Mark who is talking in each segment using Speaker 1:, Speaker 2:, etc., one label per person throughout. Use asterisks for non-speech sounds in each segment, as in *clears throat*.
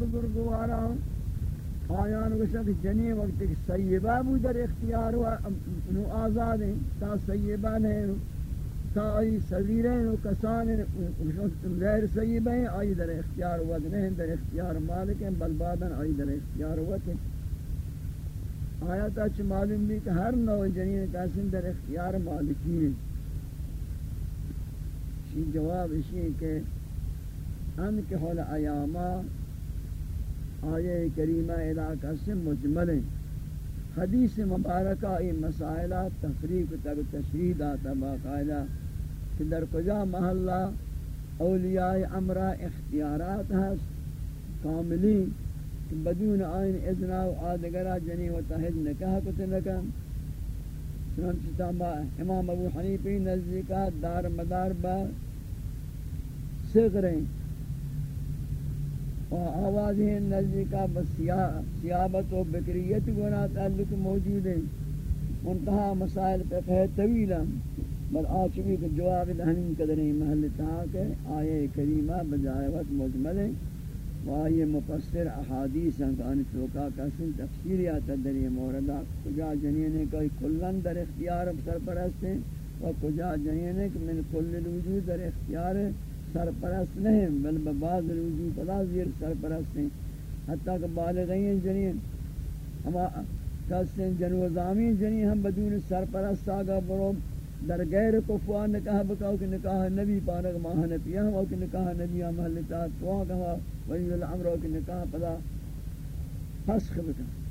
Speaker 1: بزرگواران آیان گوشت جنی وقت کہ سیبہ بو در اختیار و نو آزاد ہیں، تا سیبہ نہیں تا آئی صغیرین و کسان غیر سیبہ ہیں، آئی در اختیار وقت نہیں در اختیار مالک ہیں، بل بعدن آئی در اختیار وقت ہیں آیات اچھ معلوم بھی کہ ہر نو جنین کاسن در اختیار مالکی ہیں۔ شی جواب اسی ہے کہ ان کے حول ایاما آیے کریمہ علاقہ سے مجمل ہیں۔ حدیث مبارکہ ای مسائلہ تفریق تب تشریح داتا باقاعدہ کہ در کجا محلہ اولیاء امرہ اختیارات ہست کاملی کہ بدون آئین اذنہ و آدگرہ جنی و تحد نکاح کتے کتنکا چنانچہ تابا امام ابو حنیفی نزدیکہ دار مدار با سغریں آواز ہیں نزدیکہ سیابت و بکریت گناہ تعلق موجود ہیں۔ منتہا مسائل پہ فہ طویلہ بل آچوی کو جواب دہنین قدریں محل تاک ہے آیے کریمہ بجائے وقت مجمل ہیں۔ و آئیے مفسر احادیث ہیں کہ آنی توقع کسن تفسیری آتا در یہ موردہ کجا جنینے کوئی کلن در اختیار سرپرست ہیں، و کجا جنینے کہ من کل الوجود در اختیار ہے سرپرست نہیں، بل ببعض الوجود پدا زیر سرپرست ہیں۔ حتیٰ کہ بالغین جنین، ہم کسن جنو زامین جنین، ہم بدون سرپرست آگا برو، در غیر کفوان نکاح بکاو کہ نکاح نبی پانک ماہ نبی ہم او کہ نکاح نبی ہم محلتا تو آگا ولی العمر او کہ نکاح پدا فسخ بکا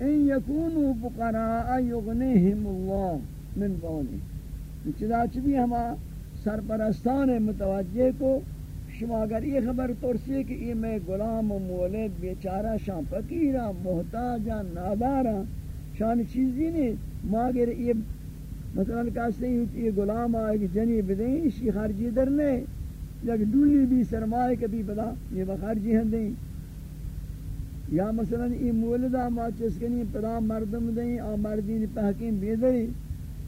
Speaker 1: ان یکونوا فقراء یغنیہم اللہ من بولی چدا چبی ہما سرپرستان متوجہ کو، شما اگر یہ خبر ترسی کہ یہ میں غلام و مولد، بیچارہ شان فقیرہ، محتاجہ نادارہ شان چیزی نہیں ما اگر یہ مثلا کہتے ہیں یہ غلام آئے کہ جنی بدیں اسی خرجی در نہیں لیکن ڈولی بھی سرمائے کبھی بدا یہ بخارجی ہیں دیں یا مثلا یہ مولدہ ما چسکنی، پدا مردم دیں، آ مردین پہکین بیدری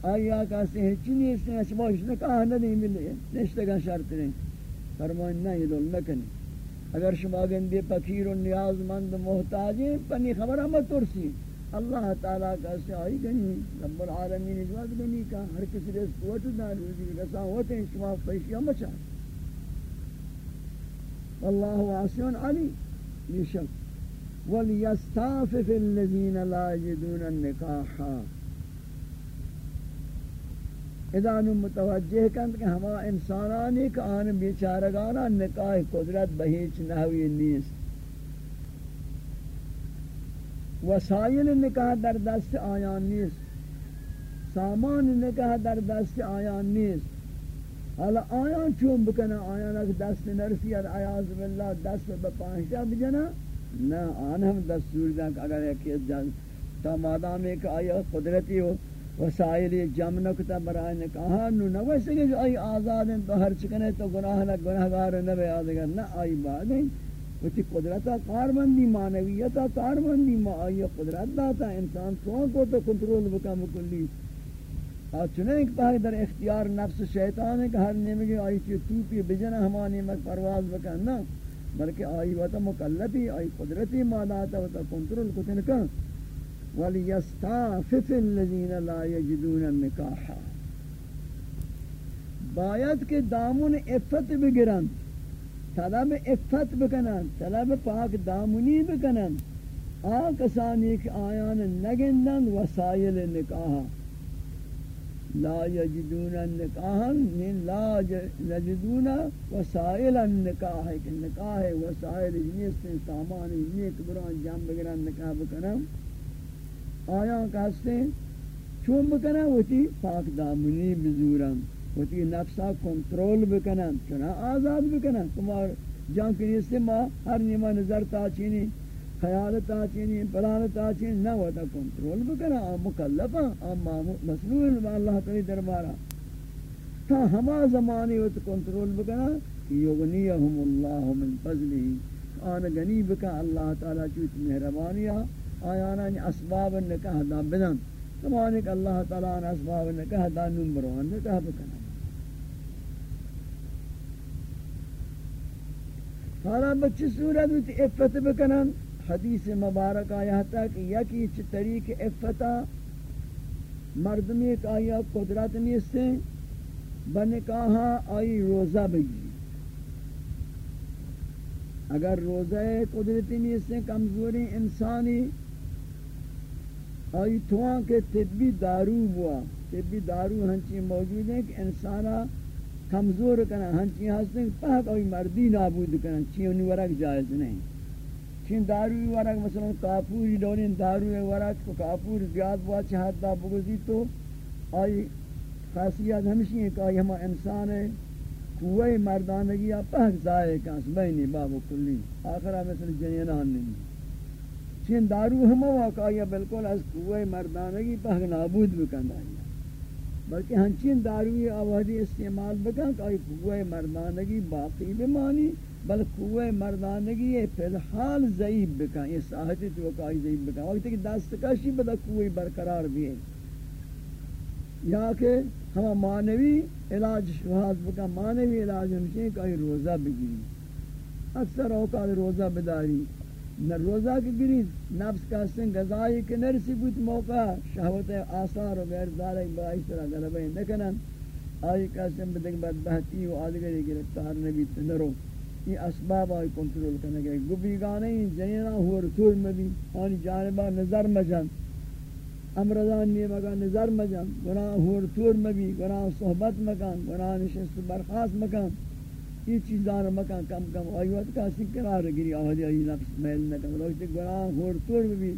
Speaker 1: آیا کہتے ہیں چنی اس نے اشباش نکاہ ندیں ملے نشتگاہ شرط نہیں فرمائیں نہ یہ دول نکنی اگر شما گندے فقیر و نیاز مند محتاج ہیں پنی خبر ہم ترسی۔ اللہ تعالیٰ کا سے آئی گنی، رب العالمین اجواد گنی، کا ہر کسی رزق قوت دار روزی رسا ہوتے ہیں، شما پیشیاں مچا واللہ واسع علی یہ شک۔ وَلْيَسْتَعْفِفِ الَّذِينَ لَا يَجِدُونَ النِّكَاحَ اذا نو متوجہ کند کہ ہما انسانانی کہ آن بیچارگانا نکاح قدرت بہیچ نحوی نیست. وسائل نکاح در دست آیان نیست. سامان نکاح در دست آیان نیست. حالا آیان چون بکنا؟ آیان اگر دست نرسی عیاض باللہ دست بپانشا بجنا نا آن ہم دستور دیں کہ اگر ایک جان تا مادام ایک آیا قدرتی ہو وسائل جمع نکتا برای نکاح نو نو ویسے کہ آئی آزاد ہیں تو ہر چکنے تو گناہ نہ گناہگار نہ بے آدھگر نہ آئی بعد ہیں وچی قدرتا کاربندی معنویتا کاربندی ما آئی قدرت داتا انسان تو کو تو کنٹرول بکم کلی چنے ایک پاہی در اختیار نفس شیطان ہے کہ ہر نمگی آئی چی توپی بجنہ ہما نمک پرواز بکن نا بلکہ آئی وطا مکلفی، آئی قدرتی ماداتا وطا کنٹرول کتن کن. وَلِيَسْتَعْفِفِ الَّذِينَ لَا يَجِدُونَ النِّكَاحَ۔ باید کہ دامن افت بگرن، طلب افت بکنن، طلب پاک دامنی بکنن۔ آکسانی کہ آیان نگندن وسائل نکاح۔ لا یجدون النکاح من لا یجدون وسائل النکاح، کہ نکاح وسائل جنیس سامان جنیس بران جام بگرن نکاح بکنن آیا کہتے چون بکنا ہوتی پاک دامنی بزورم ہوتی نفسا کنٹرول بکنا چنا آزاد بکنا تمہار جان کے سے ما ہر نیمہ نظر تا چینی خیال تاچینی پلان تاچین نہ ہوتا کنٹرول بکنا آم مکلفا آم مسئول با اللہ تعالی دربارہ تا ہما زمانی ہوتا کنٹرول بکنا یغنیہم اللہ من فضلہ آن گنی بکا اللہ تعالی چوت مہربانی مہربانیہ، آیانا اسباب نکاح دا بدن. تمانک اللہ تعالی ان اسباب نکاح دا نمبر وان نکاح بکنا. حالا بچی صورت ہوتی افت بکنن حدیث مبارک آیا تھا کہ یکی چھ طریق افتا مردمی ایک آیا قدرت نیستے بنکاہا آئی روزہ بگی اگر روزہ قدرتی نیستے کمزوری انسانی آئی توان کے طبی دارو ہوا۔ طبی دارو ہنچی موجود ہیں کہ انسانا کمزور کرنا ہنچی ہستے پاک آئی مردی نابود کرنا چیونی ورک جائز نہیں۔ چین داروی ورک مثلا کافوری جی دورین داروی ورک کو کافور زیاد ہوا چاہت دا بگزی تو آئی خاصیت ہمشی ہے کہ آئی ہما انسان ہے قوی مردانگی یا پہک زائے کانس بینی باب کلی، آخرہ مثل جنینان نہیں۔ چین دارو ہما واقع یا بالکل از قوی مردانگی پہک نابود بکن آئی۔ بلکہ ہنچین داروی آوازی استعمال بکن کہ آئی قوی مردانگی باقی بمانی۔ بل قوہ مردانگی ہے فی الحال ضعیب بکن یہ ساہتی تو وقائی ضعیب بکن وقت کہ دست کشی بدا قوہ برقرار بھی ہے۔ یا کہ ہم مانوی علاج شہاز بکن مانوی علاج ہمشہ کہ روزہ بگیری۔ اکثر اوقات روزہ بداری۔ نہ روزہ کی گری، نفس کا سن غذائی کے نرسی بوت موقع، شہوت آثار و غیر ذالک باعث طرح غلبہ نکنن۔ آئی کا سن بدک بدبہتی و آدگری گرفتار نبی تنرو یہ اسباب آئی کنٹرول کرنے گئے گبی گانے جنینا ہوا، رسول مبی آنی جانبا نظر مجن امرضان نیے مگا نظر مجن گناہ ہوا، رسول مبی گناہ صحبت مکان گناہ نشست برخاست مکان یہ چیزان مکان، کم کم۔ آئی وقت کاسی قرار گری۔ آہدی جی، آئی نفس میل نکن روشتی گناہ ہوا، رسول مبی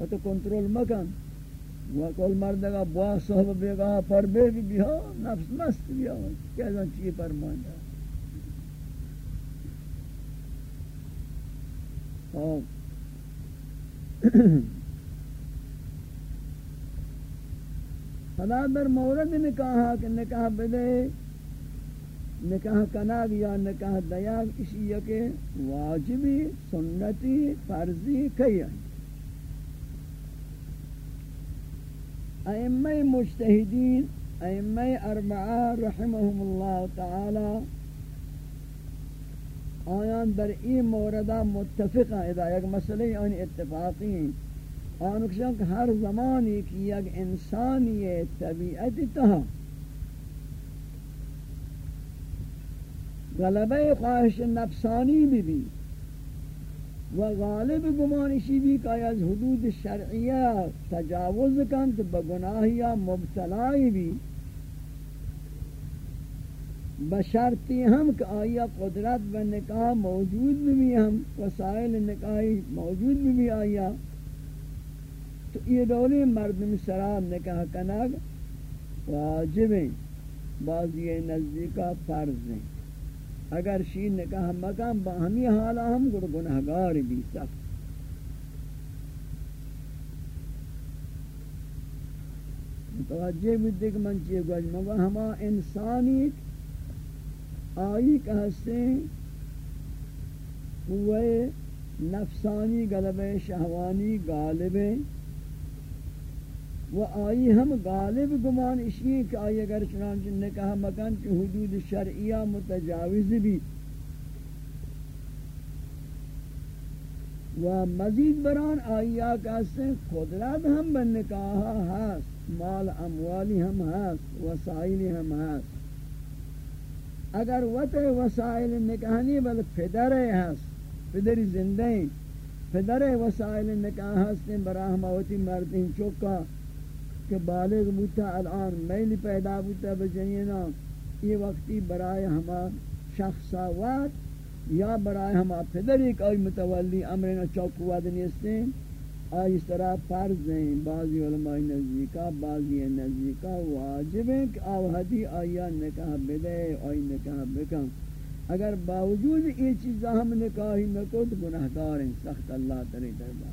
Speaker 1: و تو کنٹرول مکان وہ کل مردگا بوا صحبت بیگا پر بے بھی بھی نفس مست بھی آئی کیسا چیئے پر مانتا *coughs* خدا در مورد نکاح، کہ نکاح بدے، نکاح کناگ یا نکاح دیاگ اسی یکے واجبی، سنتی، فرضی کئی ائمہ مجتہدین، ائمہ اربعہ رحمهم اللہ تعالی آیان در این موردہ متفق ہیں اذا یک مسئلہ آن اتفاقی ہیں۔ آن کہ ہر زمانی کی یک انسانی طبیعت تہا غلبہ خواہش نفسانی بھی بھی و غالب گمانشی بھی کہ از حدود شرعیہ تجاوز کن تو بگناہیہ مبتلائی بھی بشرطی ہم کہ آیا قدرت و نکاح موجود بھی ہم وسائل نکاحی موجود بھی آیا۔ تو یہ دولی مردم سراب نکاح کنگ واجب ہیں بعض یہ نزدیکہ فرض ہیں۔ اگر شی نکاح مکان باہمی حالا ہم گر گناہگار بھی سخت۔ متوجہ بھی دیکھ من چیئے گوش مگا ہما انسانی آئی کہ ہستے قوے نفسانی غلب شہوانی غالب و آئی ہم غالب گمان اشی کہ آئی اگر چنانچہ نے کہا مکان کی حدود شرعیہ متجاوز بھی۔ و مزید بران آئی آکاستے قدرت ہم بن نکاہا ہاس مال اموالی ہم ہاس وسائلی ہم ہاس اگر وط وسائل نکاحنی بل پدر ہست پدری زندہ ہیں پدر وسائل نکاح ہستیں براہ موتی مردین چوکا کہ بالغ بوتا الان میل پیدا بوتا بجنینا یہ وقتی برائے ہما شخصا وات یا برائے ہما پدر ایک متولی امرنا چوکو وادنی استیں آئی اس طرح فرض ہیں، بعضی علماء نزدیکا بعضی نزدیکا واجب ہیں کہ آوہدی آیا نکاح بدے، آئی نکاح بکن۔ اگر باوجود یہ چیز ہم نکاحی نکو تو گناہدار ہیں، سخت اللہ ترے دربار۔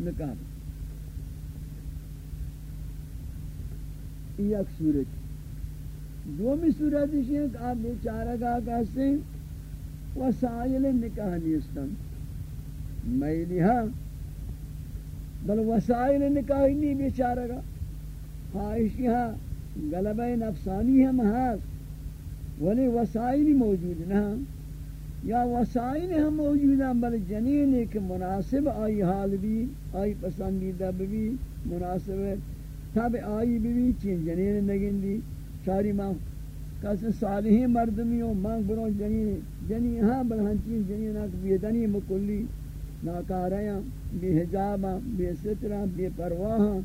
Speaker 1: نکاح۔ یک صورت دومی صورت ہے کہ آپ بیچارہ کا کہتے ہیں، وسائل نکاح نیستن۔ میلی ہاں بل وسائل نکاحی نہیں بیچارہ گا خواہشی ہاں غلبہ نفسانی ہم ہاں ولی وسائل موجود نہ یا وسائل ہم موجود ہیں، بل جنین ایک مناسب آئی حال بھی، آئی پسندیدہ بھی، مناسب تب آئی بھی، چین جنین نگن دی چاری ماں کس صالحی مردمی ہو مانگ برو جنین جنین ہاں بل ہنچین جنین آکھ بیدنی مکلی۔ ناکاریاں بے حجاباں، بے سترہ بے پرواہاں۔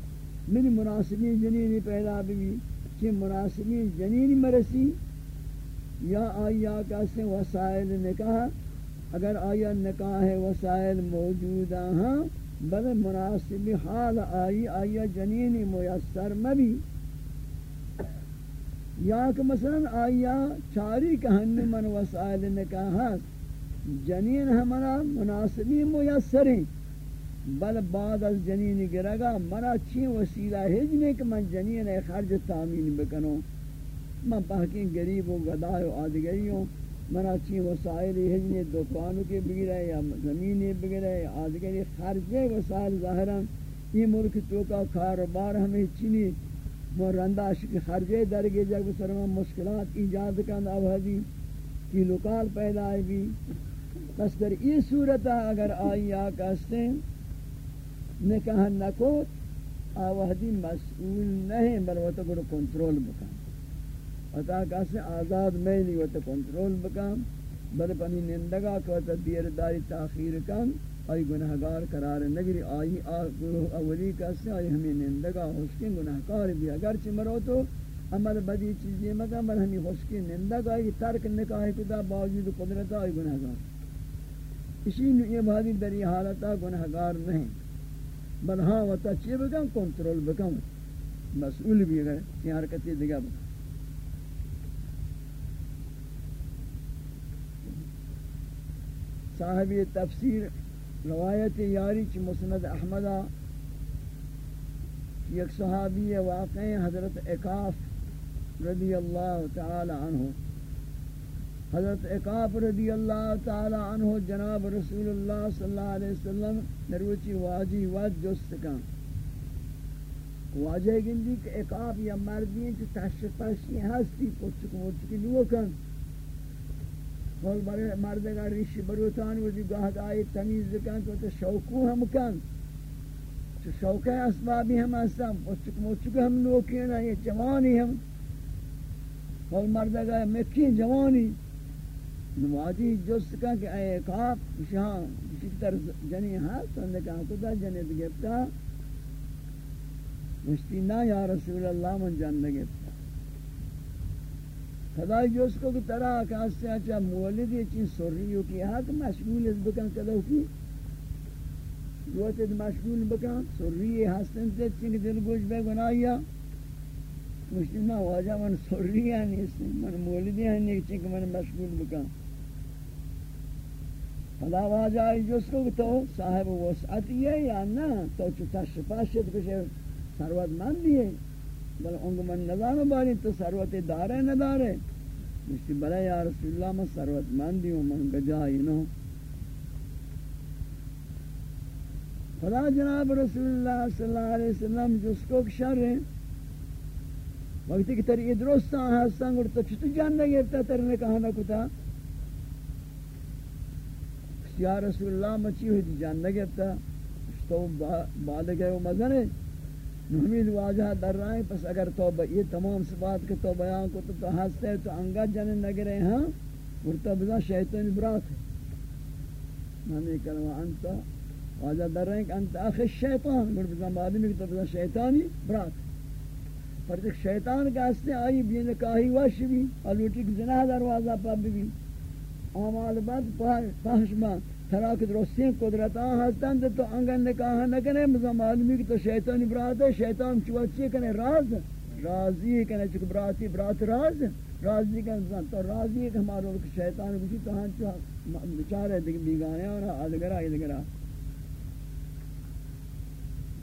Speaker 1: من مناسبی جنینی پیدا بھی چین مناسبی جنینی مرسی۔ یا آیا کیسے وسائل نکاح؟ اگر آیا نکاح وسائل موجود ہیں بل مناسب حال آئی، آیا جنینی میسر مبی۔ یا کہ مثلا آیا چاری کہن من وسائل نکاح ہاں، جنین ہمارا مناسبی میسر ہیں۔ بل بعد از جنین گرگا منا چی وسیلہ ہجنے کہ من جنین خرج تامین بکنوں۔ من پاکی گریب و گدای و آدگری ہوں۔ منا چی وسائل ہجنی دکانوں کے بگرے یا زمینی بگرے یا آدگری خرجے وسائل ظاہران یہ ملک تو کا کاروبار ہمیں چینی مرندہ شک خرجے درگے جگ بسرمان مشکلات ایجاد کند آوہدی کی لکال پیدا بھی۔ بس در یہ صورت اگر آئی آکا ہیں نکاح نکوت آوہدی مسئول نہیں بلوتا کرو کنٹرول بکن. اتا کاسے آزاد میں نہیں ہوتا کنٹرول بکام بل پنی نندگا کو تدبیر داری تاخیر کم آئی گناہگار قرار نگری آئی اولی کاسے آئی ہمیں نندگا حسکی گناہگار بھی اگرچہ مرو تو عمل بدی چیزیں مگا بل ہمیں حسکی نندگا آئی ترک نکاح کتا باوجود قدرت آئی گناہگار اسی یہ بھادی دری حالتا گناہگار نہیں۔ بل ہاں وطا چی بکم کنٹرول بکم مسئول بھی اگر یہ حرکتی دگا بکم صاحب تفسیر روایت یاری چی مسند احمدہ یک صحابی واقع حضرت اکاف رضی اللہ تعالی عنہ۔ حضرت اکاف رضی اللہ تعالی عنہ جناب رسول اللہ صلی اللہ علیہ وسلم نروچی واجی واد جست کن۔ واجہ گندی کہ اکاف یا مردین چی تشپشی ہستی پچک مرچکی لو کن ہول برے مرد کا ریش بروتان وہ گاہ آئی تمیز کن تو تو شوکو ہم کن۔ تو شوکہ اسبابی ہم اسم پچک موچک ہم لوکی نا، یہ جوانی ہم۔ ہول مرد کا مکی جوانی۔ نمازی جست کن کہ اے کاپ شہاں شکتر جنی ہاں سندکان کتا جنید گفتا مشتی نا یا رسول اللہ من جند گفتا خدای جو اس کو کہ طرح کہاستے ہیں چاہ مولد یہ چیز سریو کی حق مشغول اس بکن کدو کی۔ دوتے مشغول بکن سری ہستن سے چنگ دل گوش بے گناہیا۔ مشتی نا واجہ من سری ہے نہیں من مولدی ہے نہیں چنگ من مشغول بکن۔ خدا واجہ آئی جو اس کو تو صاحب وسعتی ہے یا نا تو چتا شپاشت کچھ سروت مندی ہے بل انگ من نظام باری تو ثروت دارے نہ دارے مشتی بلے یا رسول اللہ میں ثروت مندی ہوں من گجائی نو خدا جناب رسول اللہ صلی اللہ علیہ وسلم جس کو شر ہیں وقتی کہ تر یہ درستان ہستان گوڑ چھتو جان نہ گرتا تر نے کہا نہ کتا یا رسول اللہ مچی ہوئی جان نہ گرتا تو بالگے و مزنے نحمید واجہ در رہے پس اگر تو یہ تمام صفات کے تو بیان کو تو تو ہستے تو انگا جن نگرے ہاں؟ ورطا بزا شیطان برات ہے۔ نمی کلمہ انتا واجہ در رہے کہ انتا اخی شیطان۔ گر بزا معلومی کہ تو بزا شیطانی برات پر جک شیطان کا ہستے آئی بھی نکاہی وش بھی علوٹی کی زنہ دروازہ پا بھی۔ اعمال بد پاہش بات تراک درستین قدرتان ہستند تو انگن نکاح نکنے مزم آدمی کی تو شیطانی برات ہے شیطان چوچی کنے راز. رازی کنے چک براتی، برات راز. رازی کنے تو رازی ہے کہ ہمارا شیطان کچھ تو ہاں چو بچارے بیگانے اور آدھگرہ آدھگرہ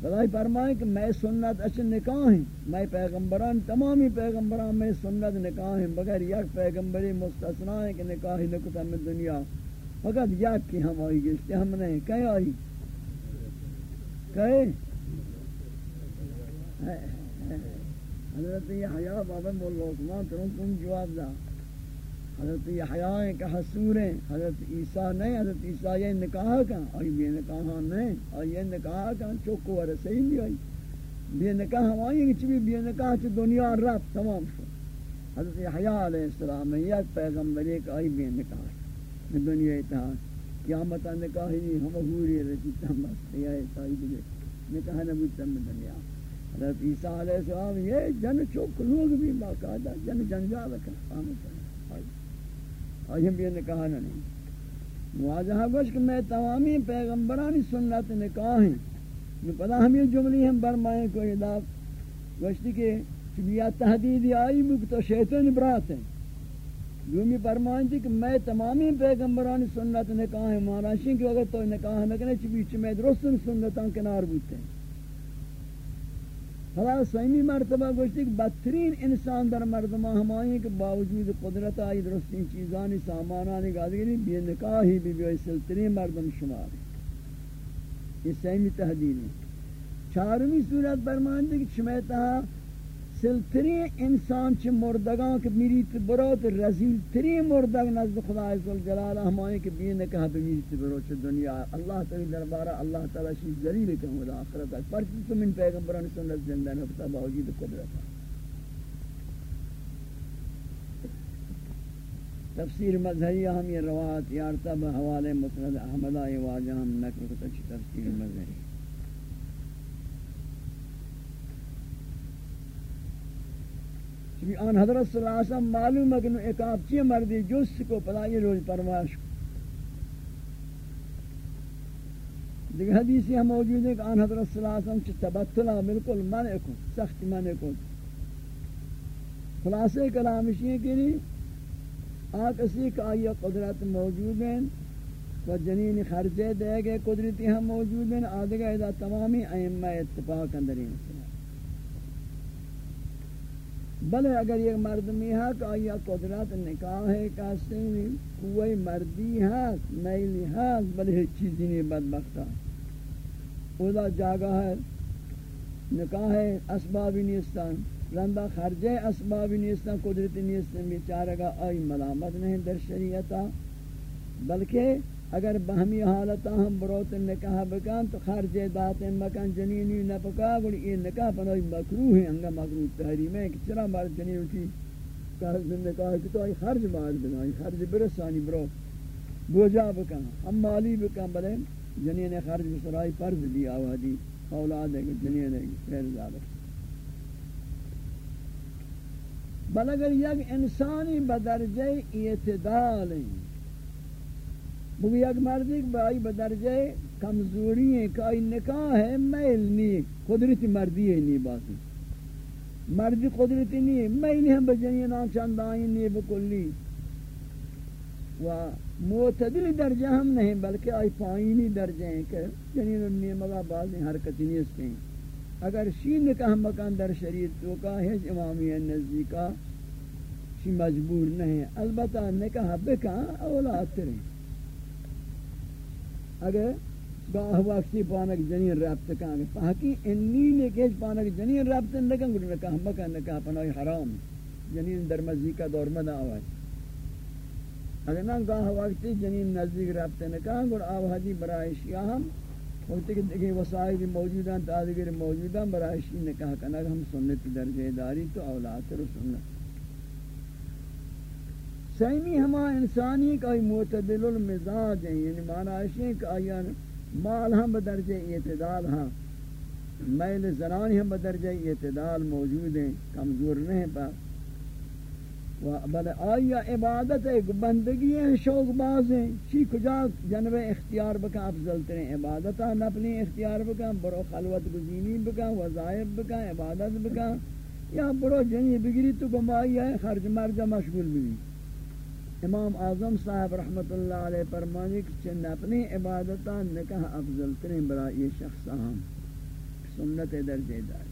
Speaker 1: خدای فرمائے کہ میں سنت اچھا نکاح ہیں، میں پیغمبران، تمامی پیغمبران میں سنت نکاح ہیں، بغیر یک پیغمبری مستثنا ہے کہ نکاح ہی نکتا میں دنیا۔ فقط یاد کی ہم آئی گشتے ہم نہیں کہیں آئی؟ کہیں حضرت یہ حیاء بابا مولا عثمان ترون تم جواب دا حضرت یحیاء کا حسور ہیں، حضرت عیسیٰ نہیں، حضرت عیسیٰ یہ نکاح کا آئی بے نکاح نہیں آئی، یہ نکاح کا چوکو ورسے ہی بھی آئی۔ بے نکاح ہمائی کہ چبی بے نکاح چی دنیا رب تمام شو حضرت یحیاء علیہ السلام یک پیغمبر ایک آئی بے نکاح دنیا اتحاد قیامت نکاح ہی ہم حوری رچی تمام یہ اتحائی بھی نکاح نبوتم دنیا۔ حضرت عیسیٰ علیہ السلام، یہ جن چوک، لوگ بھی باقاعدہ جن جنجال کا آمد ہے آئی ہم یہ نکاح نہ نہیں۔ مواجہہ گوش کہ میں تمامی پیغمبرانی سنت نکاح ہیں۔ میں پتا ہم یہ جملی ہم برمائیں کوئی ادا گوشتی کہ چبیا تحدیدی آئی مک تو شیطان برات ہیں۔ دومی فرمائیں تھی کہ میں تمامی پیغمبرانی سنت نکاح ہیں۔ مہاراشی کہ اگر تو نکاح نکنے چبی چمی درست سنتان کنار بوتے ہیں۔ حالا سویمی مرتبہ گوشتی کہ بدترین انسان در مردمہ ہمائیں کہ باوجود قدرت آئی درستین چیزانی، سامانانی گادگری بے نکاحی، بی بی سلطرین مردم شمار یہ سویمی تحدید ہے چارمی صورت برماندے کہ شمیتہ سلطری انسان چھ مردگان کہ میریت بروت رزیل تری مردگ نزد خدا عزوال جلالہ ہمائیں کہ بین کہا پہ میریت بروت چھ دنیا. اللہ تعالی دربارہ اللہ تعالی شیز ذلیل کہوں دا آخرت ہے پرچی تو من پیغمبران سنت زندہ نہ نکتا باوجود قدرت تفسیر مذہری ہم یہ روایت یارتا بحوالے مسند احمدہ یہ واجہ، ہم نکر کتا چھ تفسیر مذہری آن حضرت صلی اللہ علیہ وسلم معلوم ہے کہ ایک آپ چی مردی جس کو پدا یہ روز پرواش کو۔ دیکھ حدیثی ہم موجود ہے کہ آن حضرت صلی اللہ علیہ وسلم چی تبتلا بالکل منع کو، سخت منع کو۔ خلاصے کلامشی ہے کہ نہیں آکسی کا آئی قدرت موجود ہیں و جنین خرچے دے گئے قدرتی ہم موجود ہیں آدھگا ادا تمامی ائمہ اتفاق اندرین سے بلے اگر یہ مردمی ہے کہ آیا قدرت نکاح ہے کہتے ہیں کوئی مردی ہے میلی ہے بلے ہیچ چیزی نہیں بدبختہ اولا جاگہ ہے، نکاح ہے، اسبابی نیستان رندہ خرجے، اسبابی نیستان قدرتی نیستان بیچارگا آئی ملامت نہیں در شریعتا، بلکہ اگر بہمی حالتا ہم بروت نکاح بکان تو خرج دات مکان جنینی نہ پکا گڑی یہ نکاح پنوی مکروہ ہے انگا مکروہ تحریم ہے کہ چرا بار جنین کی کہا نکاح کی تو آئی خرج بار بنائی خرج برسانی برو۔ بوجا بکان ہم مالی بکان بلے، جنین خرج بسرائی فرض دی آوادی اولاد ہے کہ جنین ہے خیر زیادہ۔ بل اگر یک انسانی بدرجہ اعتدال ہیں بگو یک مردی کہ بھائی بدرجہ کمزوری ہے کہ آئی نکاح ہے میل نہیں قدرت مردی ہے نہیں باتی مردی قدرتی نہیں ہے میل ہم بجنین آن چند آئین نہیں بکلی و معتدل درجہ ہم نہیں بلکہ آئی پائینی درجہ ہیں کہ جنین انہی مگا بعض حرکتی نہیں اس ہیں. اگر شی نکاح مکان در شریعت تو کا ہے امامی نزدیکا، شی مجبور نہیں البتہ نکاح بکا اولاد تریں. اگر گاہ وقتی پانک جنین رابط کانگے پاکی انی نے کہش پانک جنین رابط نکن گھر نکاح مکہ نکاح پناہی حرام، جنین در مزیکہ دور مدہ آوائی اگر نا گاہ وقتی جنین نزدیک رابط نکاح گھر آوازی برای شیعہ ہم وقتی کہ دیکھیں وسائل موجودان تادگر موجودان برای شیعہ نکاح کنگ ہم سنت درجہ داری تو اولاد رو سنت۔ سیمی ہما انسانی کا معتدل المزاج ہیں یعنی معنی کہ آیان مال ہم بدرجہ اعتدال ہاں میل زنانی ہم بدرجہ اعتدال موجود ہیں، کمزور نہیں پا۔ بل آیا عبادت ایک بندگی ہیں، شوق باز ہیں۔ چی کجا جنب اختیار بکا افضل ترین عبادتا ہاں، نپنی اختیار بکا برو خلوت گزینی بکا وظائف بکا عبادت بکا یا برو جنی بگری تو گمائی ہے خرج مرجہ مشغول بھی امام اعظم صاحب رحمت اللہ علیہ فرمانی کہ چند اپنی عبادتہ نکاح افضل ترین برا یہ شخص ہم سنت درجہ دار۔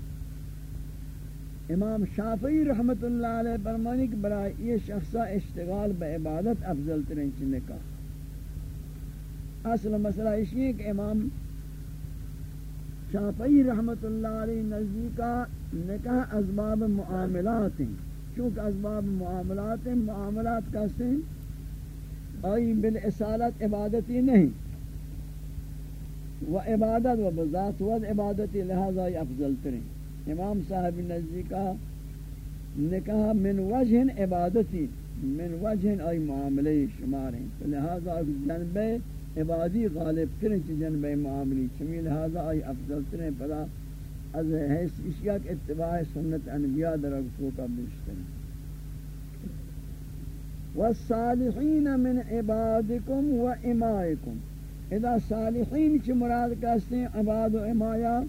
Speaker 1: امام شافعی رحمت اللہ علیہ فرمانی کہ برا یہ شخص اشتغال با عبادت افضل ترین چی نکاح۔ اصل مسئلہ اسی ہے کہ امام شافعی رحمت اللہ علیہ نزدیکا نکاح ازباب معاملات ہیں۔ چونکہ اسباب معاملات ہیں معاملات کہتے ہیں آئی بالاسالت عبادتی نہیں۔ و عبادت و بذات و عبادتی، لہذا یہ افضل ترین۔ امام صاحب نزدیکہ نے کہا، من وجہ عبادتی، من وجہ آئی معاملے شمار ہیں۔ لہذا جنب عبادی غالب کریں چی جنب معاملی چمی لہذا آئی افضل ترین۔ پدا از حیث اشیاء کے اتباع سنت انبیاء در اگتو کا بشترین والصالحین من عبادکم و امائکم اذا صالحین چی مراد کہتے ہیں؟ عباد و امایا.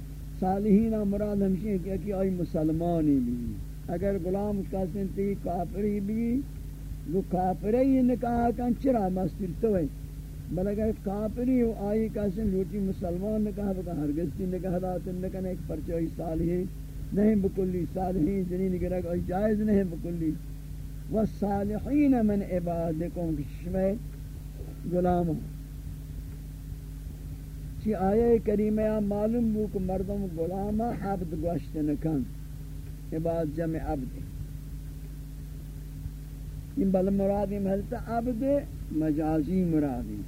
Speaker 1: صالحین مراد ہمشی ہیں کہ کہ آئی مسلمانی بھی. اگر غلام کہتے ہیں تی کافری بھی. وہ کافری نکاح کن چرا مستر تو ہے بل اگر کافری و آئی کہتے لوٹی مسلمان نکاح بکا ہرگز تی نکاح داتن نکاح ایک پرچوئی صالحین نہیں، بکلی صالحین جنین گرہ کوئی جائز نہیں بکلی۔ والصالحین من عبادکم کشمہ غلاموں چی آیه کریمه معلوم بو کہ مردم غلام عبد گوشت نکن عباد جمع عبد۔ این بل مرادی محلتا عبد، مجازی مرادی۔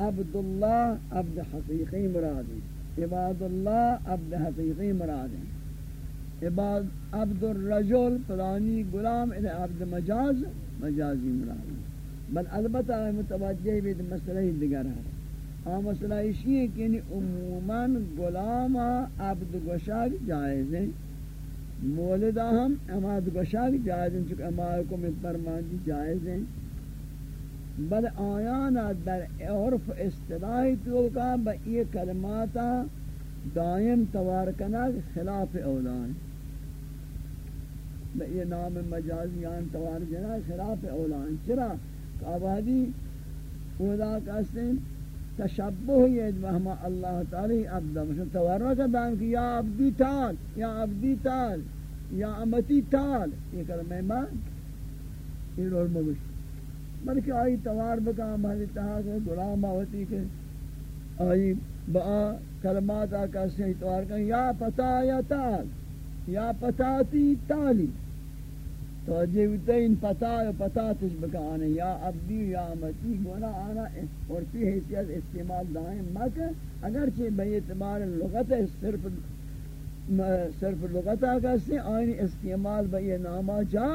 Speaker 1: عبد اللہ عبد حقیقی مرادی عباد اللہ عبد حقیقی مرادی عباد عبد الرجل فلانی غلام عبد مجاز مجازی مرادی بل البتہ متوجہ بھی مسئلہ دیگر ہے۔ ہاں مسئلہ اسی ہے کہ یعنی عموماً غلام عبد گوشاگ جائز ہیں۔ مولدہ ہم اماد گوشاگ جائز ہیں، چونکہ امائکم فرمانی جائز ہیں۔ بل آیانا در عرف اصطلاحی تو کا با یہ کلماتا دائم توارکنا خلاف اولان با یہ نام مجازیان توارکنا خلاف اولان چرا؟ کہ آبادی اولا کہتے ہیں تشبہ یہ وہما اللہ تعالی عبد مثلا تورک دائم کہ یا عبدی تال، یا عبدی تال، یا امتی تال۔ یہ کلمہ ما؟ یہ رول مگوش بلکہ آئی توار بکا محلی تحاق ہے غلام آوتی کہ آئی با کلمات آکا سے توار کہیں یا پتا یا تال، یا پتاتی تالی۔ توجہ ہوتا ہے ان پتا یا پتا تش بکانے، یا عبدی یا امتی گونا آنا اور پی حیثیت استعمال دائم مکہ۔ اگرچہ بے اعتبار لغت ہے صرف صرف لغت آگا سے آئین استعمال بے یہ نامہ جا،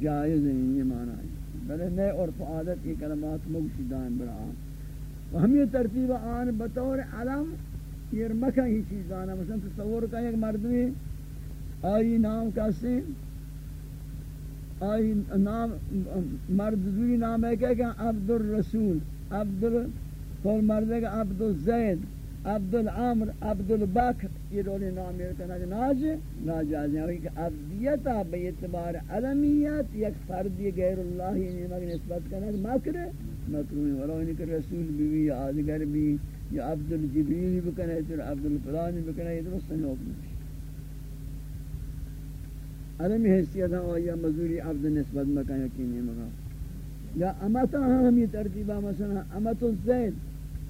Speaker 1: جائز نہیں یہ معنی۔ ہے بلے نئے عرف عادت یہ کلمات مگشی دائم برا آن و ہم یہ ترتیب آن بطور علم، یہ مکہ ہی چیز آنا۔ مثلا تصور کا ایک مردمی آئی نام کہتے ہیں آئی نام، مرد دوی نام ہے کہ عبد الرسول عبد کل مرد ہے کہ عبد الزید عبد العمر عبد البکر یہ رولی نام ہے کہ ناج ناجاز ہیں۔ یعنی کہ عبدیت بے اعتبار علمیت یک فردی غیر اللہ یعنی مگر نسبت کرنا مکر مکروہ ولو ان کے رسول بھی یا آدگر بھی، یا عبد الجبریل بھی کہنا ہے عبد الفلانی بھی کہنا ہے درست نہیں علمی حیثیت ہاں آیا مزوری عبد نسبت مکہ یقینی مگا یا امتا ہاں، ہم یہ ترتیبہ مثلا امت الزید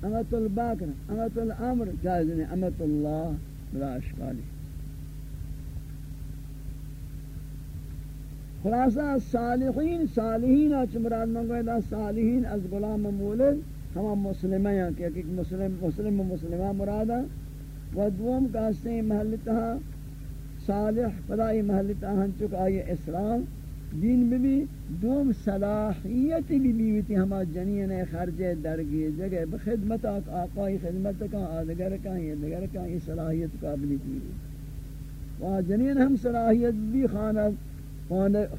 Speaker 1: امت الباکر امت الامر جائز نہیں امت اللہ بلا اشکالی خلاصہ صالحین صالحین آچ مراد منگوئے دا صالحین از غلام مولد ہما مسلمہ ہیں کہ ایک مسلم مسلم مسلمہ مرادا و دوم کہاستے ہیں محلتہا صالح فلائی محل تاہن چک آئی اسلام دین بھی بھی دوم صلاحیت بھی بیویتی ہما جنین خرج درگی جگہ، بخدمت آق آقای خدمت کا، آدگر کا یہ دگر کا، یہ صلاحیت قابلی کی وہاں جنین ہم صلاحیت بھی خانہ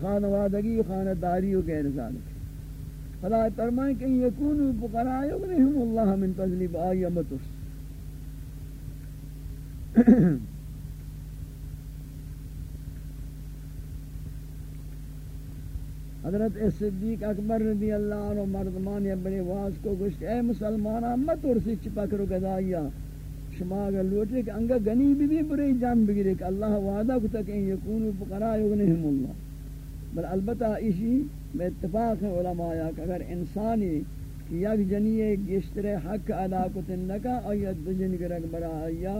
Speaker 1: خانوادگی، خانداری و غیر ذالک. فلائی فرمائیں کہ یکونو بقرائی اگنہم اللہ من فضلی بآئی *clears throat* حضرت صدیق اکبر رضی اللہ عنہ مردمان یا بڑے واز کو گشت اے مسلمان مت ارسی چپک رو گدایا شما اگر لوٹے کہ انگا گنی بھی بھی برے جان بگرے کہ اللہ وعدہ کو تک ان یکونو فقراء یغنہم اللہ۔ بل البتہ اسی میں اتفاق ہے علماء کہ اگر انسانی کہ یک جنیے گشتر حق ادا کو تنکا اور یا دو گرگ برا آیا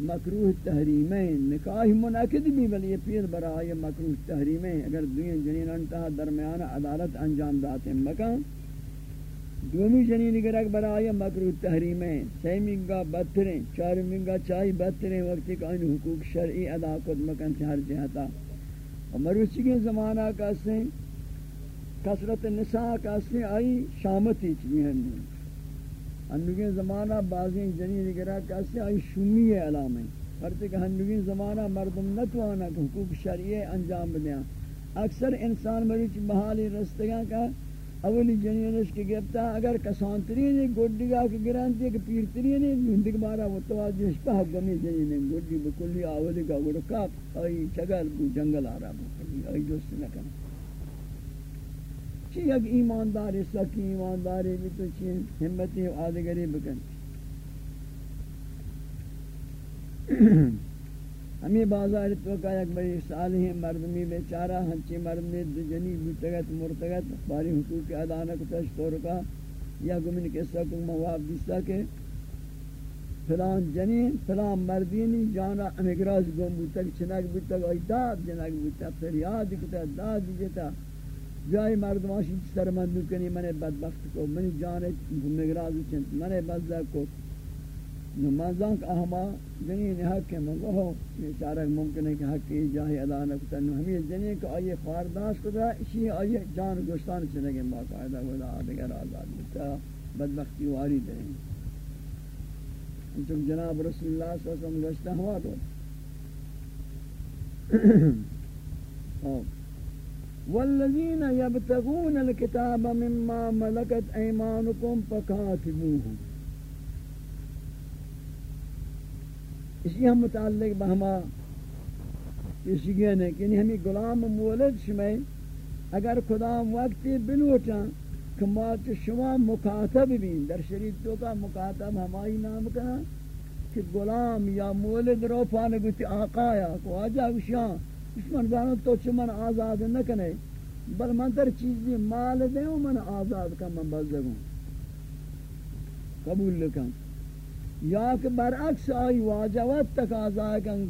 Speaker 1: مکروح تحریمین نکاح منعقد بھی بلی یہ پیر برای مکروح تحریمین اگر دوین جنین انتہا درمیان عدالت انجام داتے مکان دومی جنین گرک برای مکروح تحریمین سی منگا بدترین چار منگا چاہی بدترین وقتی کہ ان حقوق شرعی ادا کد مکان چہر جہتا۔ اور مروچی کے زمانہ کہتے ہیں کسرت نساء کہتے ہیں آئی شامتی چلی ہیں۔ ہندوگین زمانہ بعضی جنین گرہ کہتے آئی شمی ہے علامہ فرتے کہ ہندوگین زمانہ مردم نتوانا کہ حقوق شرعی انجام بدیاں اکثر انسان مریچ بحالی رستگاں کا اولی جنینش کے گفتا اگر کسانترین ایک گوڑی گا کہ گرانتی ہے کہ پیرترین ایک ہندگ بارا وہ توجہش پہ گمی جنین گوڑی بکلی، آولی گا گوڑا آئی چگل بو جنگل آرہا بکلی آئی جوست نکن چی یک ایمانداری سکی ایمانداری بھی تو چی ہمتی آدگری بکن؟ *clears throat* ہمیں بازار تو کا یک بڑی صالح مردمی بیچارہ، ہنچی مردمی جنی بوتگت مرتگت، باری حقوق ادا نہ کتش تو یا گمن کے سک مواب دیستا کہ فلان جنین فلان مردینی، جانا امگراز گم بوتک چنک بوتک آئی داد جنک بوتک فریاد کتا، داد دیتا جای مردماشی سر من کنی من بدبخت کو، من جان گمگراز چنت من بدبخت کو. نو منزان کہ اہما جنین حق ہے، من کہو یہ چارہ ممکن ہے کہ حق کی جاہی ادا نہ کتا نو ہمیں جنین کہ آئیے خوارداش کتا اسی آئیے جان گوشتان چنگے باقاعدہ ودا آدگر آزاد بتا بدبختی واری دیں. چونکہ جناب رسول اللہ صلی اللہ علیہ وسلم گوشتہ ہوا تو. *coughs* والذین یبتغون الكتاب مما ملکت ایمانکم فکاتبوہم اسی ہم متعلق بہما اسی گئنے کہ یعنی ہمیں غلام مولد شمیں، اگر خدا وقتی بلوٹا کمات شما مکاتب بھی در شریف تو کا مکاتب ہمائی نام کنا، کہ غلام یا مولد رو پانے پانگوتی آقایا کو آجا گشیاں من دانو تو چھ من آزاد نہ کنے بل من تر چیزی مال دے و من آزاد کا من بزدگوں قبول لکن یا کہ برعکس آئی واجوت تک آزاد کن۔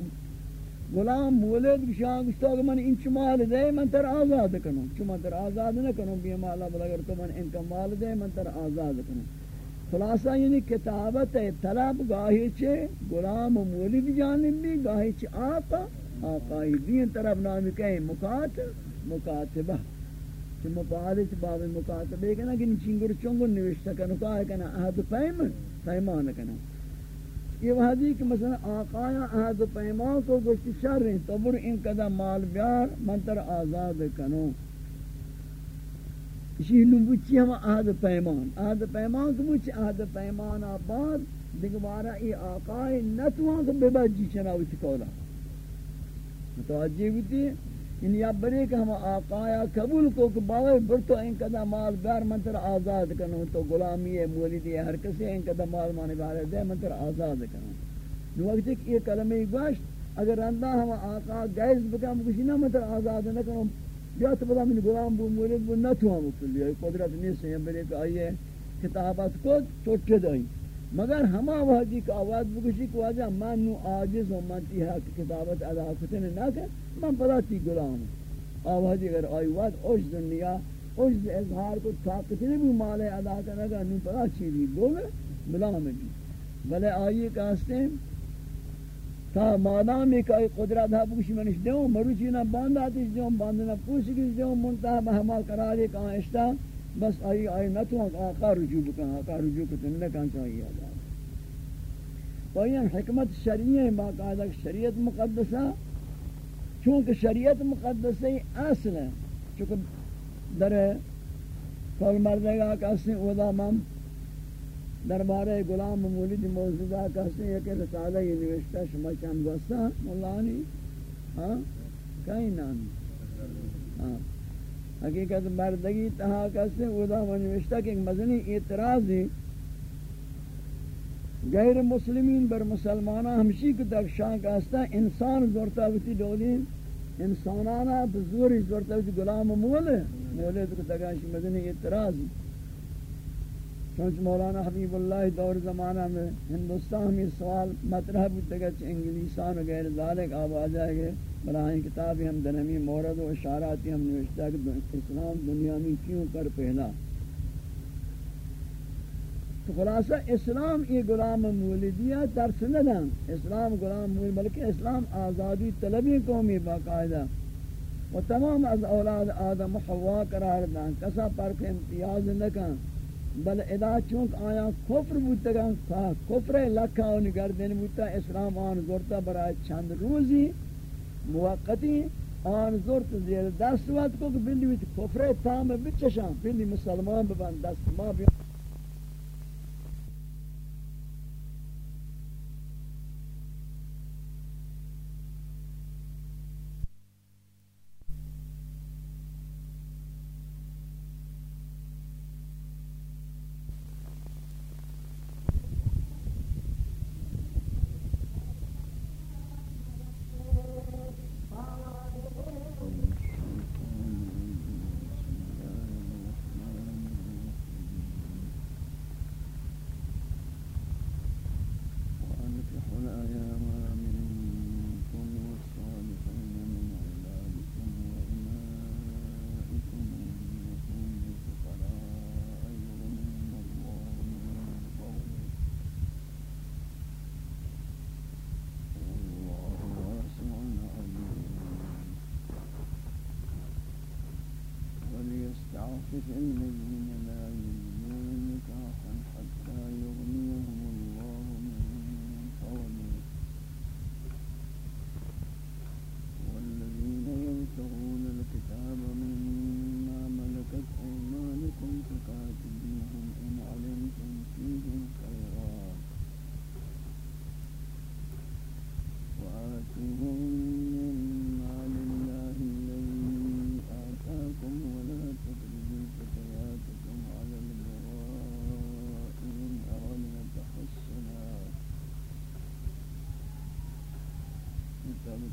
Speaker 1: غلام مولد بشان گشتا کہ من انچ مال دے، من تر آزاد کنو۔ چھ من تر آزاد نہ کنو بی مالا بل اگر تو من انکا مال دے، من تر آزاد کنو۔ خلاصہ یعنی کتابت طلب گاہی چھے غلام مولد جانب بھی، گاہی چھے آقا آقای دین طرف نامی کہیں مکاتب مکاتبہ چھ مپالچ باب مکاتبہ کنا کہ چنگر چنگر نوشتا کنا کہا کنا احد پیمن پیمان کنا۔ یہ وحدی کہ مثلا آقایا احد پیمان کو گوشتی شر رہے تو بر ان قدر مال بیار من تر آزاد کنو اسی نبوچی ہم احد پیمان۔ احد پیمان کو بچی احد پیمان آباد، دیکھ بارا ای آقای نتوان کو ببجی چناوی کولا۔ متوجہ ہوتی ان یا برے کہ ہم آقایا قبول کو کہ باوے برتو ان قدر مال بیار منتر آزاد کنو، تو غلامی ہے مولیدی ہے ہر کسی ان قدر مال مانے بارے دے منتر آزاد کنو۔ نو وقت ایک یہ کلمہ گوشت، اگر اندہ ہم آقا گیز بکام کچھ نہ منتر آزاد نہ کنو۔ یا تو بدا من غلام بو، مولد بو نہ تو ہم کلی قدرت نہیں سے برے کہ آئیے کتابت کو ٹوٹے دائیں۔ مگر ہما وحدی کا آواز بکشی کو آجا من نو آجز و من تی حق کتابت ادا کتن نہ کر من پدا تی گلام آوازی اگر آئی وقت اوش دنیا، اوش اظہار کو طاقت نے بھی مال ادا کرنے گا نو پدا چیزی گوگے بلا میں بھی بلے آئیے کہاستے ہیں، تا مادام ایک آئی قدرت ہے بکشی منش دیوں مروچی نہ باندھاتیش دیوں باندھنا پوشکش دیوں منتہا بہما قرار کہاں اشتا بس آئی آئی نہ تو آقا رجوع بکن، آقا رجوع کتن، نہ کان چاہیے آزاد تو یعنی حکمت شریعہ ہے باقاعدہ شریعت مقدسہ چونکہ شریعت مقدسہ اصل ہے. چونکہ در کل مردے گا کسی اودا مم دربارے غلام مولد موجودہ کسی ایک رسالہ یہ نوشتہ شما چند گوستا مولانی ہاں؟ کہیں نامی ہاں. حقیقت مردگی تہا کسے ادا منوشتا کہ مزنی اعتراض ہے غیر مسلمین بر مسلمانہ ہمشی کو تک شاہ کہستا انسان زورتا ہوتی دولی انسانانہ بزوری زورتا ہوتی غلام مول ہے مولد کو تک مدنی اعتراض چونچ مولانا حبیب اللہ دور زمانہ میں ہندوستان میں سوال مطرح بودتا کہ انگلیسان غیر ذالک آب آ جائے گے کتابی ہم دنمی مورد و اشاراتی ہم نوشتہ کہ اسلام دنیا میں کیوں کر پہلا تو خلاصہ، اسلام یہ غلام مولدیہ ترس نہ اسلام غلام مولد بلکہ اسلام آزادی طلبی قومی باقاعدہ۔ و تمام از اولاد آدم حوا قرار دان کسا پر امتیاز نہ کن۔ بل ادا چونک آیا کفر بودتا کن کفر لکھا و نگردن بودتا اسلام آن زورتا برای چند روزی موقتی، آن زورت زیر دست وقت کو بلی بیت کفر تام بچشان بلی مسلمان ببند دست ما بیان. in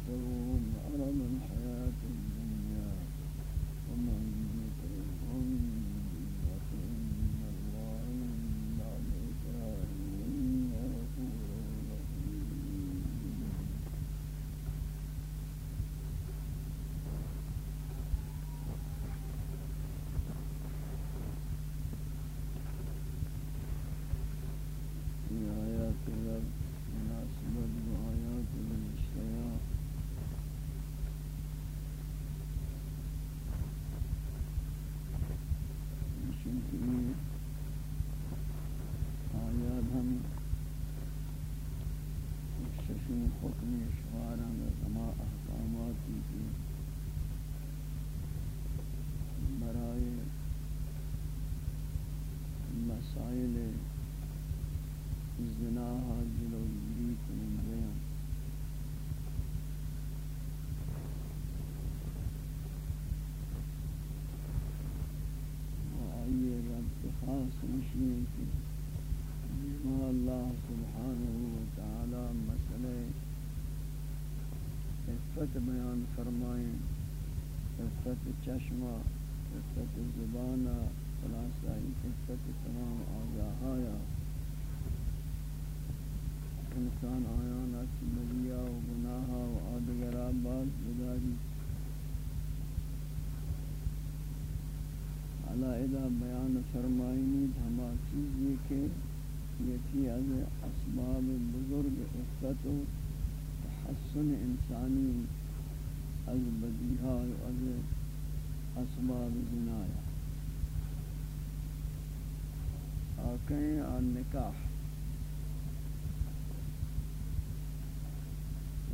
Speaker 1: يبتغون عرما صفت بیان فرمائیں صفت چشمہ صفت زبانہ خلاصہ صفت تمام آگاہایا۔ انسان آیانا کی ملیہ و گناہا و آدگرہ بعض بدا علائدہ بیان فرمائنی ہما چیزی کے یہ تھی از اسباب بزرگ عفت و تحسن انسانی از بدیہا و از اسباب زنایا آکیں آن نکاح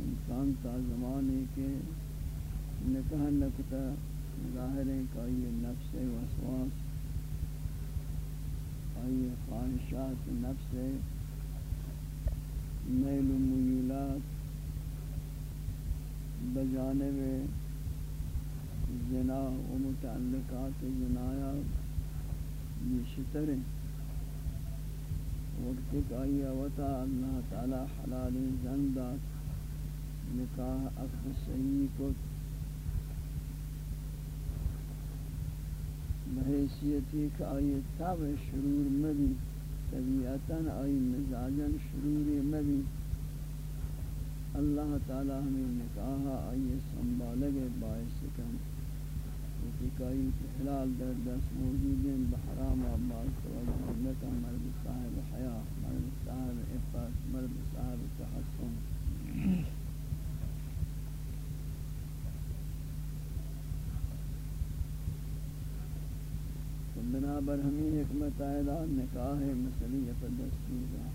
Speaker 1: انسان تا زمانے کے نکاح نکتا ظاہر ہے کہ یہ نفس وسواس، آئیے خواہشات نفس میل و میولات بجانب زنا و متعلقات زنایا یہ وقت آئی وطا اللہ تعالی حلال زندات نکاح اخذ صحیح کو بحیثیتی کہ آئی تب شرور مبی طبیعتاً آئی مزاجاً شرور مبی اللہ تعالی ہمیں نکاح آئی سنبھالے باعث کن. وفقائی حلال در دست موجودین بحرام آباز توجہ لکا مرد صاحب حیاء مرد صاحب افاس مرد صاحب تحسن. بنابر ہمیں حکمت آئیدہ نکاح مسئلی پر ہے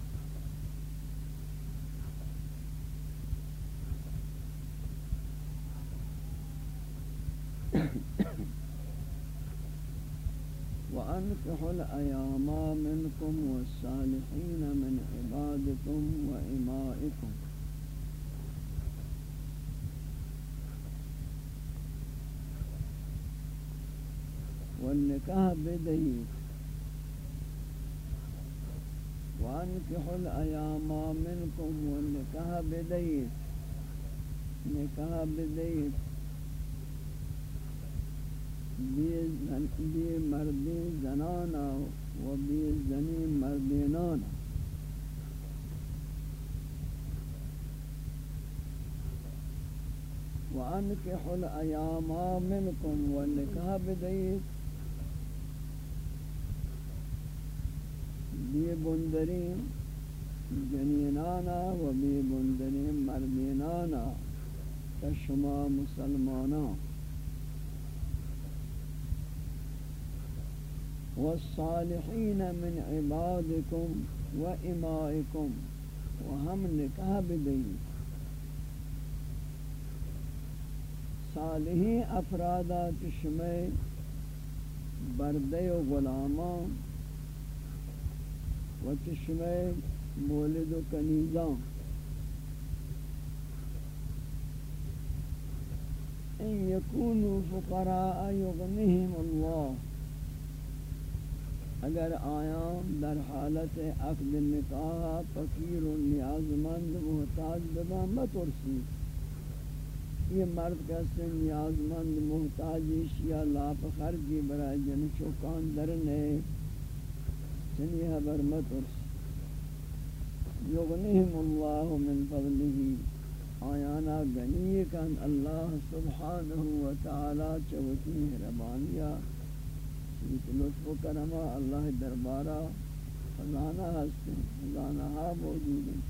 Speaker 1: وأنكحوا الأيام منكم والصالحين من عبادكم وإمائكم۔ النکاح بدہی وانکحوا الایام منکم والنکاح بدہی نکاح بدہی بی مردی زنانا و بی زنی مردینانا وأنكحوا الأيام منكم والنكاح بديت بی بندرین جنینانا و بی بندرین مردینانا کشما مسلمانان والصالحين من عبادكم وإمائكم وهم نکاح بدئی صالحی افرادا چشمے بردے و غلامان و چشمے مولد و کنیزان. ان يكونوا فقراء يغنهم الله. اگر آیا در حالت عقد نکاح فقیر و نیازمند محتاج ببا مترسی یہ مرد کسی نیازمند محتاجیش یا لاپ خرجی برای جن چوکان درنے چنی حبر مترسی یغنیہم اللہ من فضلہی آیانا گنی کن اللہ سبحانہ وتعالی چوتی ربانیہ ایک لطف و کرما اللہ دربارہ خزانہ ہستے خزانہ ہا موجود ہیں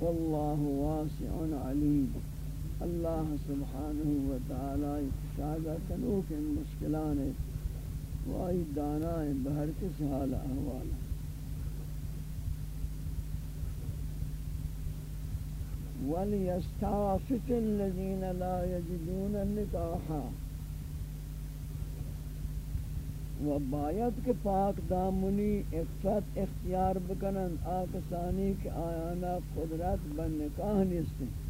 Speaker 1: واللہ واسع علیم اللہ سبحانہ وتعالی شاگہ کنوک مشکلان ہے وائی دانا ہے، بہر کس حال احوال وَلْيَسْتَعْفِتِ الَّذِينَ لَا يَجِدُونَ النِّكَاحَ و باید کہ پاک دامنی افت اختیار بکنن، آکسانی کہ آیانا قدرت بن نکاح نیستیں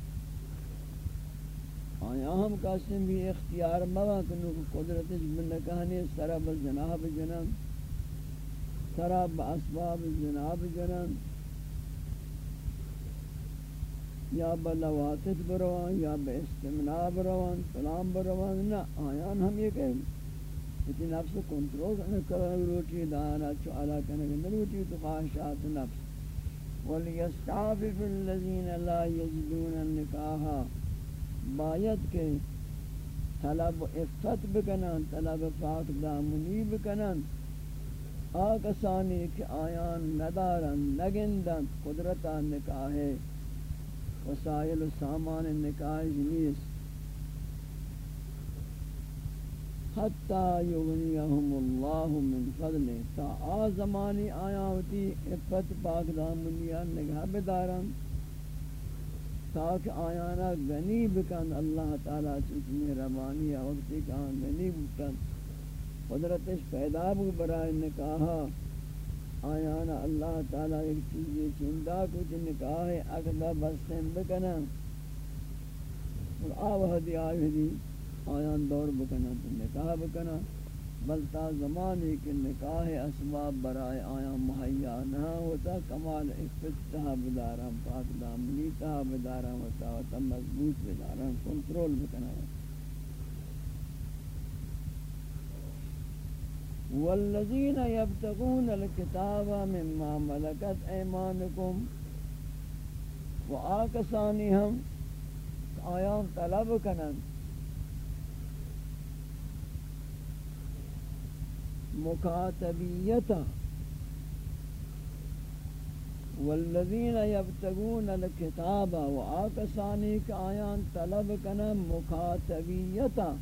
Speaker 1: آیا ہم کاسم بھی اختیار موا کنو قدرت بن نکاح نیست سرا بجناب جنن سرا باسباب جناب جنن یا بلواتت بروان، یا با استمناء بروان، سلام بروان نا آیان ہم یہ کہیں۔ اتی نفس کنٹرول کرنے روٹی دانا چو علا کرنے روٹی تو خواہشات نفس۔ وَلْيَسْتَعْفِفِ الَّذِينَ لَا يَجْدُونَ النِّكَاحَ۔ باید کہ طلب افت بکنن طلب پاک دامنی بکنن آکسانی کہ آیان ندارن نگندن قدرتا نکاح. وسائل و سامان نکاح نیست. حتی یغنیہم اللہ من فضل تا آ زمانی آیا ہوتی افت پاک دامنیا نگاہ بدارن تاکہ آیانا غنی بکن، اللہ تعالی چیزیں ربانی وقتی کہاں غنی بکن۔ قدرتش پیدا بو برای نکاحا۔ آیانا اللہ تعالی ایک چیزی چندہ کچھ نکاح اکدہ بستن بکنن۔ اور آوہدی آوہدی آیان دور بکنا تو نکاح بکنا بلتا زمانی کے نکاح اسباب برائے آیا مہیا نہ ہوتا، کمال افتتح بدارم پاک دامنی تہ بدارم ہوتا ہوتا مضبوط بدارم کنٹرول بکنا ہوتا والذین یبتغون الكتاب مما ملکت ایمانکم و آکسانی ہم آیان طلب کنن مکاتبیتا والذین یبتغون الكتاب و آکسانی آیان طلب کنن مکاتبیتا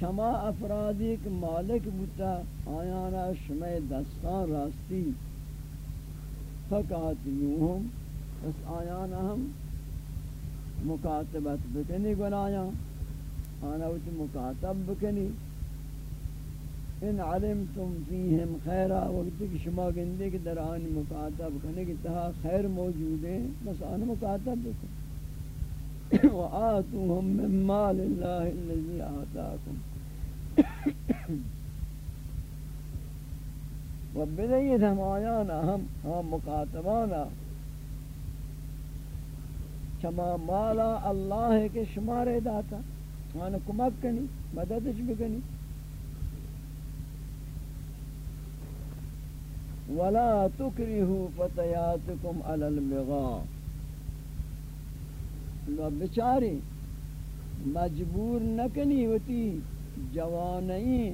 Speaker 1: چما افرادی کہ مالک بوتا آیانا شمع دستان راستی فقاتیوہم اس آیانا ہم مکاتبت بکنی گنایا آنا وچ مکاتب بکنی ان علمتم فیہم خیرہ وقت کی شما گندے کی در آنی مکاتب کرنے کی تہا خیر موجود ہے بس آنا مکاتب بکنی *coughs* وآتوهم من مال الله الذي آتاكم *coughs* و بدید ہم آیانا، ہم ہم مقاتبانا چما مالا اللہ کے شمارے داتا آنا کمک کنی، مددش بکنی۔ ولا تکرہو فتیاتکم علی البغاء لو بچاری مجبور نکنی ہوتی جوانی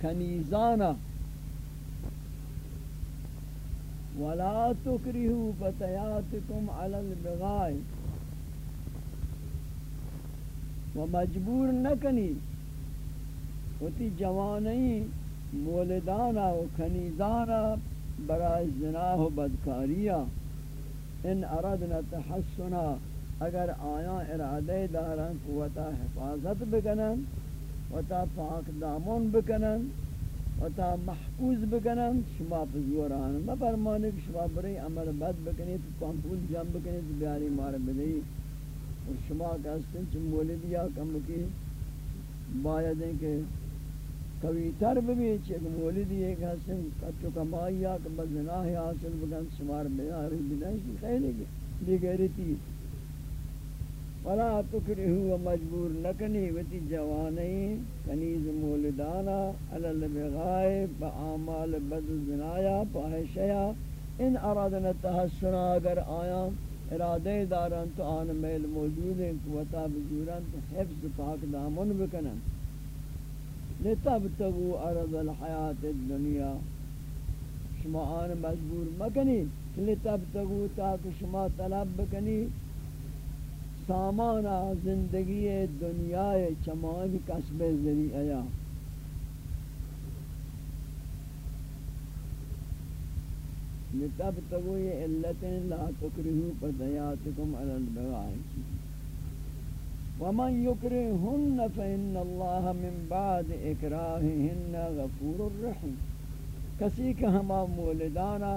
Speaker 1: کنیزانا. ولا تکرہو فتیاتکم علی البغائی و مجبور نکنی ہوتی جوانی مولدانا و کنیزانا. برای زناہ و بدکاریا ان اردنا تحسنا اگر آیا ارادہ دارن قوتا حفاظت بکنن وتا پاک دامون بکنن وتا محفوظ بکنن شما پزوران ما فرمانے کہ شما بری عمل بد بکنی تو کام پول بکنی تو بیاری مار بدئی اور شما کہستن چھ مولدیا کم کی باید ہیں کہ کبھی تر بھی چھ مولدی ایک حسن کچو کمائیا کہ بزناہ حاصل بکن شمار بیاری بدنشی خیلی دیگری تیز ولا تکرہو و مجبور نکنی وتی جوانی کنیز مولدانا علل بغائے با آمال بد زنایا پاہشیا ان ارادنا تحسنا اگر آیا، ارادے داران تو آن میل موجود ہیں قوتا بزوران تو حفظ پاک دامن بکنن۔ لتبتغو أرض الحیات الدنیا شما آن مجبور مکنی. لتبتغو تاک شما طلب بکنی. سامان زندگی دنیا چمان کسب ذریعہ لتب تگو یہ علتیں لا تکرہو پدیاتکم علی البغائی ومن یکرہن فإن اللہ من بعد اکراہہن غفور الرحیم کسی کہ ہما مولدانا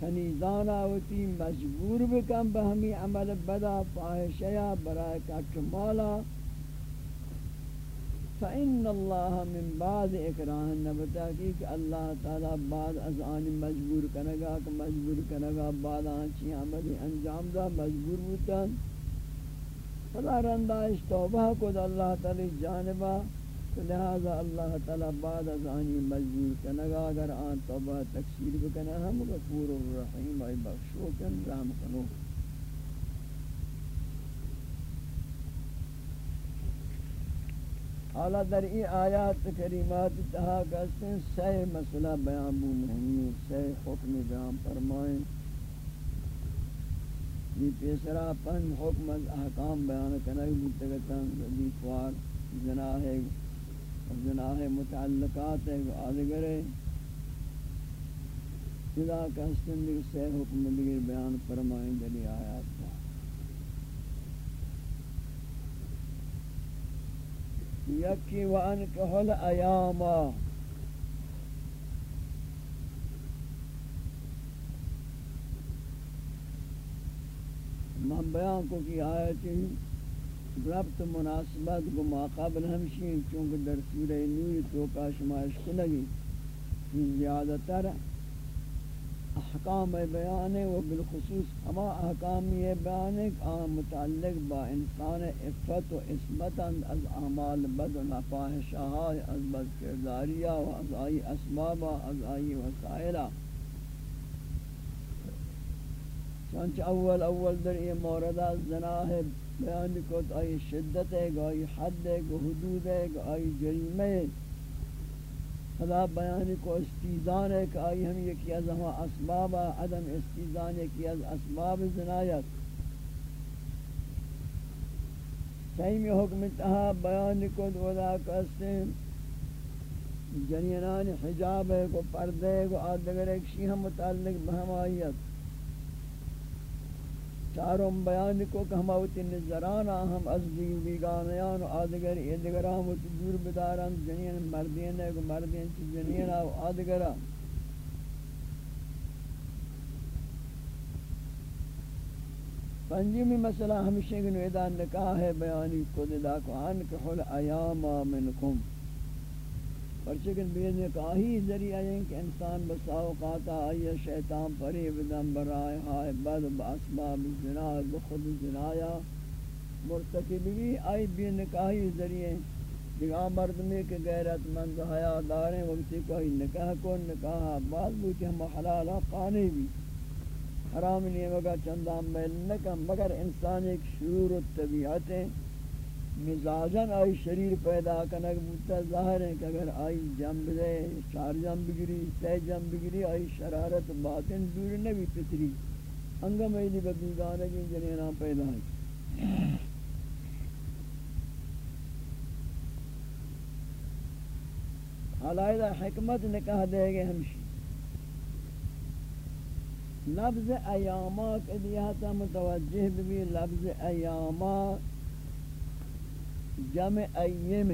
Speaker 1: کنیزان آوتی مجبور بکن بہمی عمل بدا فاہشیا برای کچ مالا۔ فإن اللہ من بعد اکراہن نبتا کہ اللہ تعالی بعد از آنی مجبور کنگا کہ مجبور کنگا بعد آنچی عملی انجام دا، مجبور بوتا فلا رندائش توبہ کد اللہ تعالی جانبا لہذا اللہ تعالی بعد از آنی مجبور کنگا اگر آن توبہ تکسیر بکنے ہم غفور الرحیم، ای بخشو کن، رحم کنو. حالا در ای آیات کریمات تہا کہتے ہیں سی مسئلہ بیان بو مہمی سی حکم بیان فرمائیں یہ پیسرا پن حکم از احکام بیان کنگ بودتگتا ردیفوار جناح ہے جناح متعلقات ہے، آدھگر ہے۔ خدا کا حسن دیگر سے حکم دیگر بیان فرمائیں دلی آیات کا۔ یکی وانکہ الایاما بیان کو کی آیت ربط مناسبت کو ماقبل ہمشین، چونکہ در سورہ نور تو کا شمائش کنگی زیادہ تر احکام بیان و بالخصوص ہما احکام یہ بیان آن متعلق با انسان عفت و عصمت از اعمال بد و نفاحشہ از بد کرداریہ و از آئی اسبابہ از آئی وسائلہ چانچہ اول اول در یہ موردہ زناہ بیان کو آئی شدت ہے آئی حد ہے حدود ہے آئی جریمہ ہے۔ خدا بیان کو استیزان ہے کہ آئی ہم یکی از ہما اسباب، عدم استیزان یکی از اسباب زنایت سہیم حکم تہا بیان کو دولا کستے جنینان حجاب ہے کو پردے کو آدگر ایک شیح متعلق بہمائیت چارم بیان کو کہ ہم اوتی نظرانا ہم از دین بیگانیان و آدگر ایدگران و دور بداران جنین مردین ہے مردین چی جنین و آدگران پنجمی مسئلہ ہمیشہ گنو ادان نکاح ہے، بیانی کو ددا کو انکحل ایاما منکم۔ پرچکن بین کاہی ذریعہ ہیں کہ انسان بسا اوقاتا آئی شیطان پری بدن برائے ہائے، بد باسباب زنا، بخود زنایا، مرتکب بھی آئی بین کاہی ذریعے دیگا مردمی کے غیرت مند حیا داریں وقتی کوئی نکاح کو نکاح بعد بوچے ہم حلالا قانے بھی۔ حرام نہیں، مگر چندان میل نکم، مگر انسان ایک شعور و طبیعت مزاجن آئی شریر پیدا کنک بودتا ظاہر ہے کہ اگر آئی جنب دے، چار جنب گری سی جنب گری، آئی شرارت باطن دور نبی پتری۔ انگم ایلی ببیگانگی جنینا پیدا ہے۔ حالائدہ حکمت نکاح دے گے ہمشی۔ لفظ ایامات ادیاتا متوجہ بھی، لفظ ایامات جمع ایم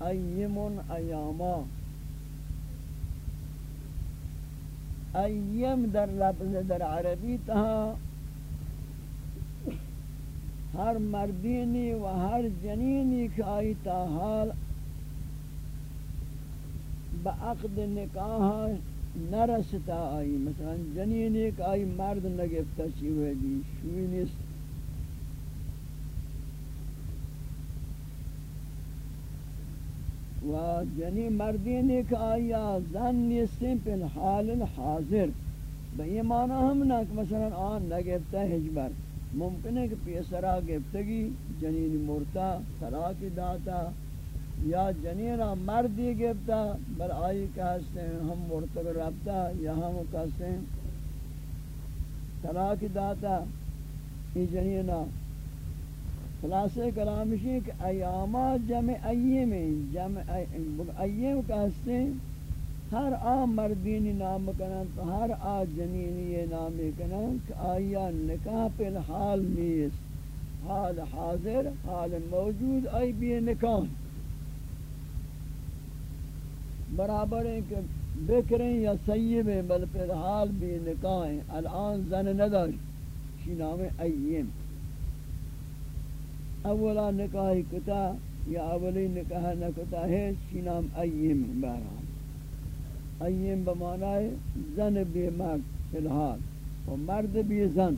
Speaker 1: ایم ایاما۔ ایم در لفظ در عربی تہا۔ ہر مردینی و ہر جنینی کی آئی تا حال۔ با عقد نکاح نرستا آئی۔ مثلا جنینی کی آئی، مرد نگفتا چی چیوے دی شوی نیست۔ و یعنی جنی مردین ایک آیا، زن نیستیں پی حال حاضر. بئی معنی ہم نہ کہ مثلا آن نگفتا حجبر ممکن ہے کہ پیسرا گفتگی، جنین مرتا، طلاق داتا، یا جنینا مردی گفتا بل آئی کہستے ہیں ہم مرتب ربتا یا ہم کہستے ہیں طلاق داتا. یہ جنینا خلاصہ کلام ہے کہ ایاما جمع ایم جمع ایم کا ہستے ہر آ مردین نام کنن تو ہر آ جنینی نام کنن کہ آیا نکاح پہ حال نیست، حال حاضر، حال موجود، آئی بھی نکاح۔ برابر ہے کہ بکریں یا سیبیں بل پہ حال بھی نکاح ہیں۔ الان زن نداری شی نام ایم اولا نکاح کتا یا اولی نکاح نکتا ہے چی ایم بہرحال ایم بمانا ہے زن بی مرد الحال۔ و مرد بی زن۔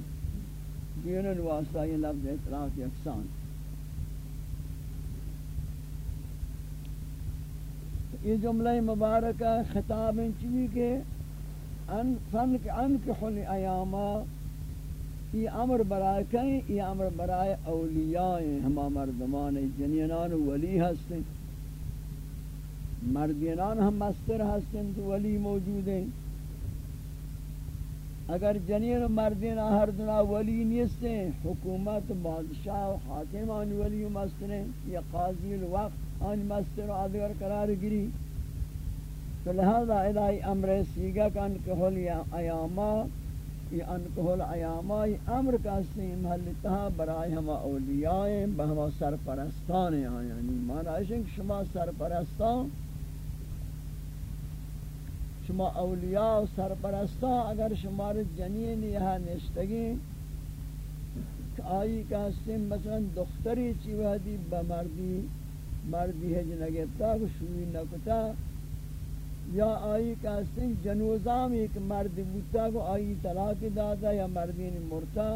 Speaker 1: دینن واسطہ یہ لفظ اطلاق یکسان یہ جملہ مبارکہ خطاب چوی کے ان فن کے ان کے حل ایاما یہ امر برائے کہیں، یہ امر برائے اولیاء ہیں ہما مردمان جنینان ولی ہستیں مردینان ہم مستر ہستیں تو ولی موجود ہیں۔ اگر جنین و مردین ہر دنا ولی نیستیں حکومت، بادشاہ و حاکم آن ولی مستریں یا قاضی الوقت آن مستر و آدھگر قرار گری تو لہذا الہی امر سیگا کن کہ ہولی ایاما یہ انکہل ایامائی امر کا سین محلتہا برای ہما اولیاء بہما سرپرستان ہیں یعنی مانا ہے کہ شما سرپرستان، شما اولیاء و سرپرستان اگر شما جنین یہاں نشتگی آئی کا سین مثلا دختری چی وحدی بمردی، مردی ہے جنگتا کو شوی نکتا یا آئی کہستیں جنوزام ایک مرد بوتا کو آئی طلاق دادا یا مردین مرتا،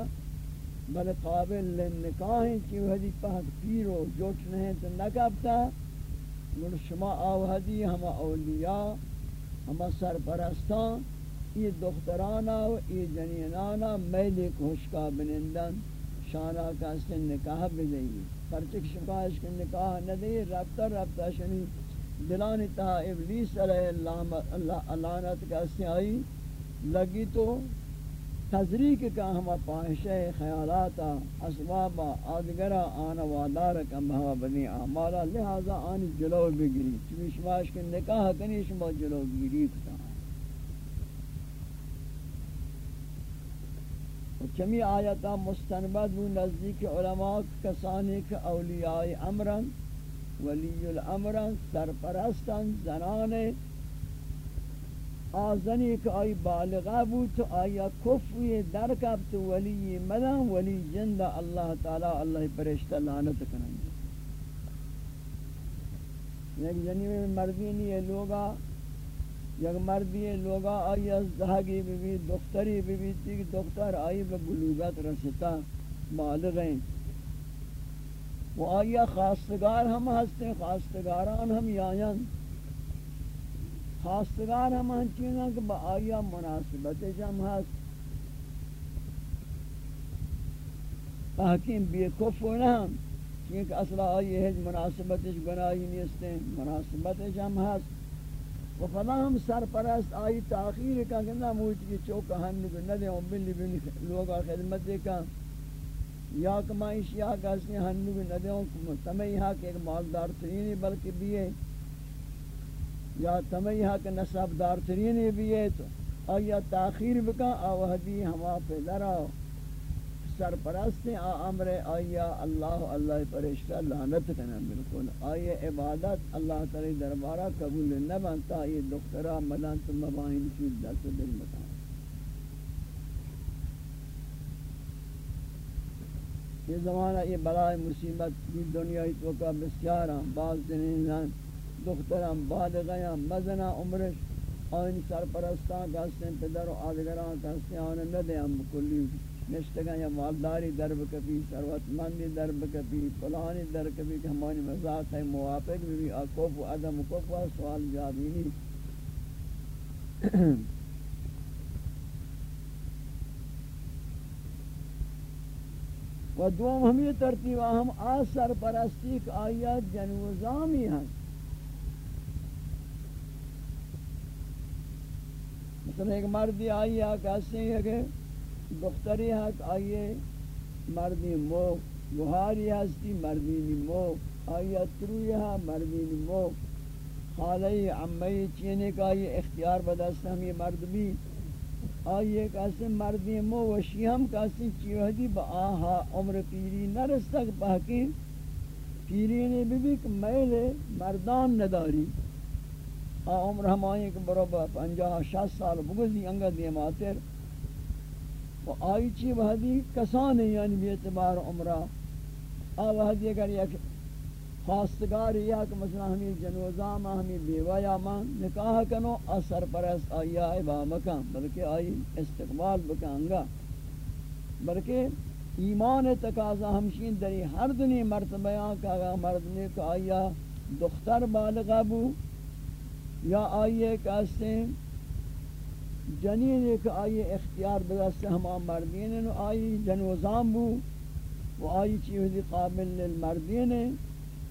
Speaker 1: بل قابل لنکاہ ہیں چی وحدی پہت پیرو جوٹ نہیں تو نکبتا گل شما آوہدی ہما اولیاء، ہما سرپرستان یہ دخترانا و یہ جنینانا میلی کھوشکا بنندن شانا کہستیں نکاح بدئی پرچک شکایش کے نکاح ندئی ربطہ ربطہ شنی دلان تا ابلیس علیہ اللہ علانت کا سے آئی لگی تو تذریق کا ہم پاہشہ خیالات اسباب آدگرہ آن وادار کا بہوا بنی اعمالا لہذا آن جلو بگری۔ چمی شماش کے نکاح کنی شما جلو بگری کتا۔ چمی آیتا مستنبت بو نزدیک علماء کسانی کے اولیاء امرن ولی الامر سرپرستان زنان آزنی که آئی بالغا بود، تو آیا کفوی درکب تو ولی مدن ولی جند اللہ تعالی اللہ پرشتہ لعنت کنن یک جنی میں مردی نہیں لوگا، یک مردی لوگا آئی از دہگی بھی دختری بھی تیک دختر آئی بلوگت رستا بالغیں و آیا خواستگار ہم ہستے خواستگاران ہم یائن خواستگار ہم ہنچینا کہ با آیا مناسبت جم ہست۔ تحکیم بی کفو نہ ہم۔ کیونکہ اصلا آئی ہے مناسبت گناہی نیستے مناسبت جم ہست۔ و فلا ہم سرپرست آئی تاخیر کا کہ نہ موچ کی چوکہ ہم نگو نہ دیں بلی بلی لوگا خدمت دے کا یا کمائش یا کسی ہنو بھی نہ دیوں، تمہیں ہاں کہ ایک مالدار ترینی بلکہ بھی ہے۔ یا تمہیں ہاں کہ نصب دار ترینی بھی ہے۔ تو آیا تاخیر بکا آوہدی ہما پہ لراؤ سرپرست آ امر آیا اللہ اللہ پرشتہ لعنت کنا بالکل۔ آیا عبادت اللہ تعالی دربارہ قبول نہ بنتا یہ دخترہ ملان تم مباہن کی دست دل مکان یہ زمانہ، یہ بلائے مصیبت کی دنیا تو کا بسیارا بعض دنین دختران بالغیاں مزنا عمرش، آئین سرپرستان کہستے ہیں پدر و آدگران کہستے ہیں آنے ندے ہم کلی. نشتگاں یا مالداری درب کبھی سروت مندی درب کبھی پلانی در کبھی کہ ہمانی مزاق ہے موافق بھی آکوف و عدم کف و سوال جابی *clears throat* و دوم ہمی ترتیب ہم آسر پرستی کہ آیات جنوزامی ہیں مثلا ایک مردی آئی ہے کہتے ہیں کہ دختری ہے کہ آئیے مردی مو گوھاری ہستی، مردی مو آیات تروی ہے، مردی مو۔ خالی عمی، چینے کا یہ اختیار بدست ہم، یہ مرد بھی آئیے کسی مردی مو وشی ہم کسی چیوہدی با آہا عمر پیری نرستک باقی پیری نے بھی بھی کہ میل مردان نداری۔ آ عمر ہم آئیں کہ برابر پنجاہ شاست سال بگزی انگا دیم آتر و آئی چی وحدی کسانی یعنی بھی اعتبار عمرہ۔ آ وحدی اگر یک خواستگار یا کہ مثلا ہمیں جنوزاما ہمیں بیوہ یا ماں نکاح کنو، اثر پرست آئی آئی با مکان، بلکہ آئی استقبال بکانگا بلکہ ایمان تقاضا ہمشین دری ہر دنی مرتبیاں کہ مرد نے کہ آیا دختر بالغ بو، یا آئیے کہستے جنین ایک آئیے اختیار بدست ہما مردین آئی جنوزام بو و آئی چیزی قابل للمردین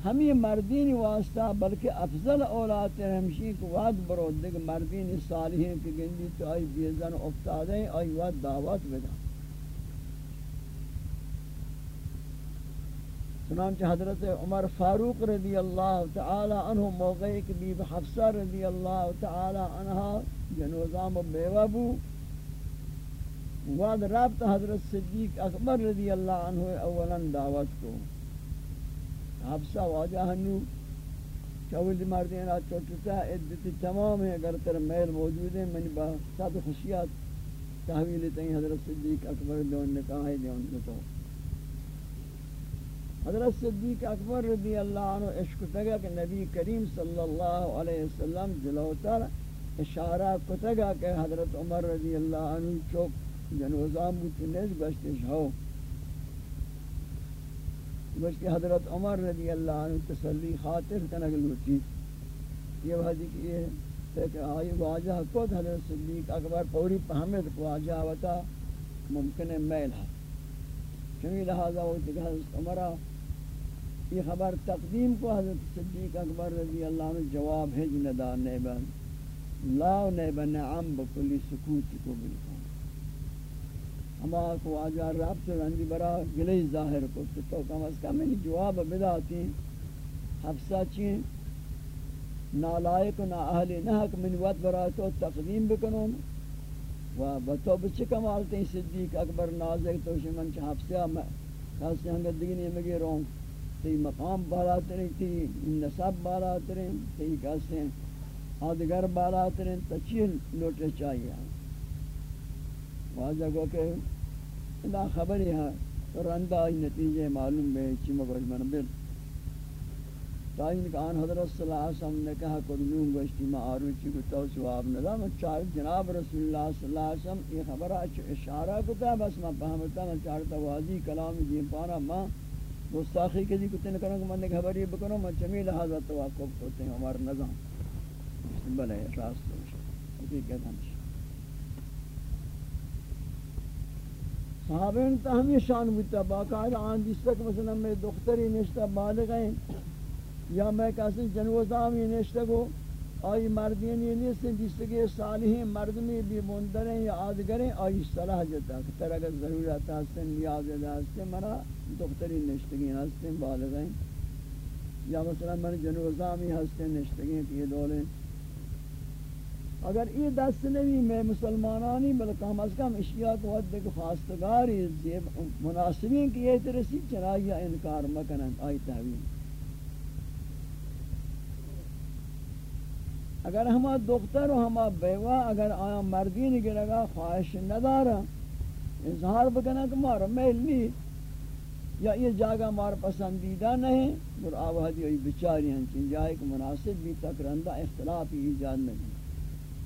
Speaker 1: ہمی مردین واسطہ، بلکہ افضل اولاد ہمشی کو واد برو دیکھ مردین صالحین کی گندی تو آئی بیزن افتادیں آئی واد دعوت بدا۔ چنانچہ حضرت عمر فاروق رضی اللہ تعالی عنہ موقعی کہ بیب حفصہ رضی اللہ تعالی عنہ جنوزام و بیوہ بو۔ واد رابط حضرت صدیق اکبر رضی اللہ عنہ اولا دعوت کو۔ حبسہ واجہ ہنو۔ چاول مردین آج چھوٹتا عدتی تمام ہے اگر تر میل موجود ہے منی با ساتھ خوشیات تحویل تین حضرت صدیق اکبر دون نکاح ہے دیون نتو حضرت صدیق اکبر رضی اللہ عنہ عشق تگا کہ نبی کریم صلی اللہ علیہ وسلم جلوتر اشارہ کتگا کہ حضرت عمر رضی اللہ عنہ چوک جنوزان بوتی نیز گشتش ہو۔ گوشت حضرت عمر رضی اللہ عنہ تسلی خاطر کنگ لوٹی یہ وحدی کہ یہ کہ آئی واجہ کود حضرت صدیق اکبر پوری پہمد کو واجہ وطا ممکن میل ہے۔ چونکہ لہذا وقت کہ حضرت عمرہ یہ خبر تقدیم کو حضرت صدیق اکبر رضی اللہ عنہ جواب ہے جندار نیبن لا نیبن نعم بکلی سکوت کو بلکن ہما کو آجا رب سے رنجی برا گلی ظاہر کو تو کم از کم منی جواب بداتی حفظہ چین نالائق نا اہل نحق من وقت برا تو تقدیم بکنون و بتو بچے کمالتے ہیں صدیق اکبر نازک تو شمن چا حفظہ کسی ہنگت دگنی مگی رون تی مقام بالا ترین تی نصب بالا ترین تی کسی آدگر بالا ترین تچیل لوٹے چاہیے۔ واجہ گو کہ ادا خبری ہے رندہ آئی نتیجے معلوم بے چی مگوش من بل تائین کہ آن حضرت صلی اللہ علیہ وسلم نے کہا کردیوں گوشتی ما آروچی کو تو سواب ندا میں چار جناب رسول اللہ صلی اللہ علیہ وسلم یہ خبر اچھ اشارہ کتا بس میں پہمتا میں چارتا واضی کلام جیم پانا ماں گستاخی کے دی کتے نکروں کہ میں نے خبری بکنوں، میں چمی لحاظہ توقف کرتے ہیں ہمارا نظام۔ بلے راست حقیقت ہمشہ صحابین تا ہمی شان بودتا باقاعدہ آن جس تک مثلا میں دختری نشتا بالغ ہیں، یا میں کسی جنوزامی نشتا کو، آئی مردین یہ نیست جس تک یہ صالحین مردمی بھی مندریں یا آدگریں آئی صلاح جتا کہ تر اگر ضرورت ہستیں نیاز ہستیں منا دختری نشتگی ہستیں بالغ ہیں۔ یا مثلا من جنوزامی ہستیں نشتگی یہ دولیں اگر یہ دست نہیں میں مسلمانانی بلکہ کم از کم اشیاء کو حد دیکھ خواستگاری مناسبین کی یہ ترسی چنائی انکار مکنن آئی تحویل اگر ہما دختر و ہما بیوہ اگر آیا مردین گرگا خواہش ندارا، اظہار بکنا کہ مارا میل نہیں یا یہ جاگہ مار پسندیدہ نہیں اور آوہدی ہوئی بچاری ہیں چین جائے کہ مناسب بھی تک رندہ اختلافی ایجاد نہیں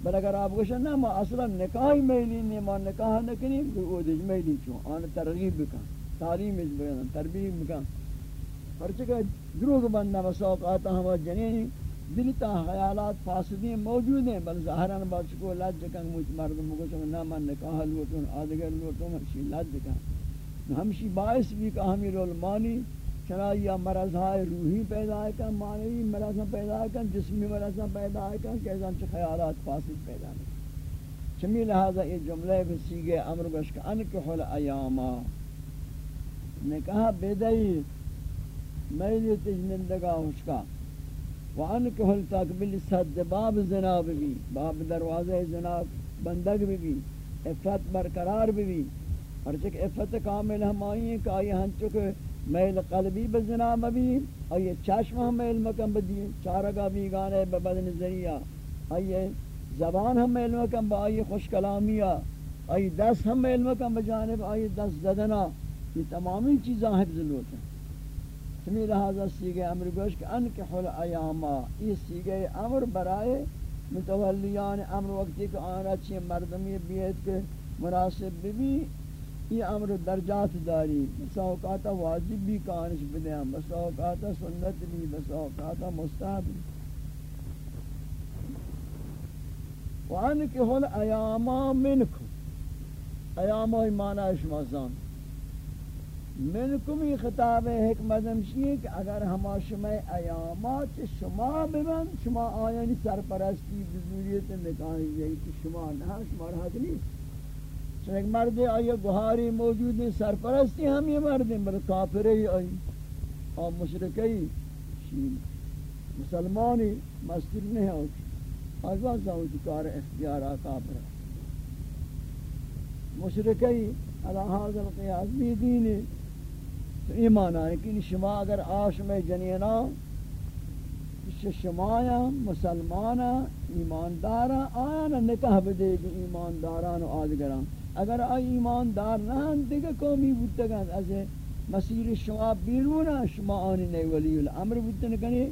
Speaker 1: بل اگر آپ گوشن نا ما اصلا نکاحی میلی نہیں ما نکاح نکنی وہ دیج میلی چون آن ترغیب بکن تعلیم اس بکن تربیب بکن پرچکہ دروگ بندہ مساق آتا ہوا جنینی دلتا خیالات فاسدی موجود ہیں، بل ظاہران بچکو لج کن، مجھ مردم گوشن نا من نکاح لوٹون آدگر لوٹون ہمشی لج کن۔ ہمشی باعث بھی کہ ہمیں رول مانی۔ چنائی یا مرض ہے روحی پیدا ہے کن معنی مرض پیدا ہے کن، جسمی مرض پیدا ہے کن کیسا چھ خیالات فاسد پیدا ہے چمی لہذا یہ جملے بھی سیگے امر گوش کہ انکح الایاما نے کہا بیدئی میلی تجنندگا ہوشکا وانکح التقبل صد، باب زناب بھی، باب دروازہ زناب بندگ بھی بھی افت برقرار بھی بھی۔ اور چک افت کامل ہم آئی ہیں کہ آئی ہنچکے میل قلبی بزنا مبی ای چشم ہم میل مکم بدی چارگا بھی گانے ببدن ذریعہ ای زبان ہم میل مکم با ای خوش کلامیہ ای دست ہم میل مکم بجانب ای دست زدنا. یہ تمامی چیزاں حفظ لوٹ ہیں سمی لہذا سیگے امر گوش کہ انکح الایاما یہ سیگے امر برائے متولیان امر وقتی کہ آنا چیئے مردمی بیت کے مناسب بھی یہ امر درجات داری بسا اوقاتا واجب بھی کانش بدیاں بسا اوقاتا سنت بھی بسا اوقاتا مستحب بھی۔ وانکہ الایاما منکم، ایاما ہی معنی شما زان۔ منکم ہی خطاب حکمت ہمشی ہے کہ اگر ہما شما ایامات شما ببن شما آیانی سرپرستی بزوریت نکاہی یہی یعنی کہ شما نہ، شما رہا نہیں۔ ایک مرد آئی گوھاری موجود ہیں سرپرستی ہم یہ مرد ہیں بلکہ کافری آئی۔ اور مشرقی مسلمانی مسجد نہیں ہوتی آزوان سا ہوتی کار اختیارا کافر مشرقی اللہ حاضر قیاس بھی دینی تو ایمان آئے کہ شما اگر آش میں جنینا شمایا مسلمانا ایماندارا آیا نکاح بدے گی ایمانداران و آدگران۔ اگر آئی ایماندار نہ ہن، دیگه قومی بودتگن از مسیر شما بیرون شما آنی نی ولی. الامر بودتن کنی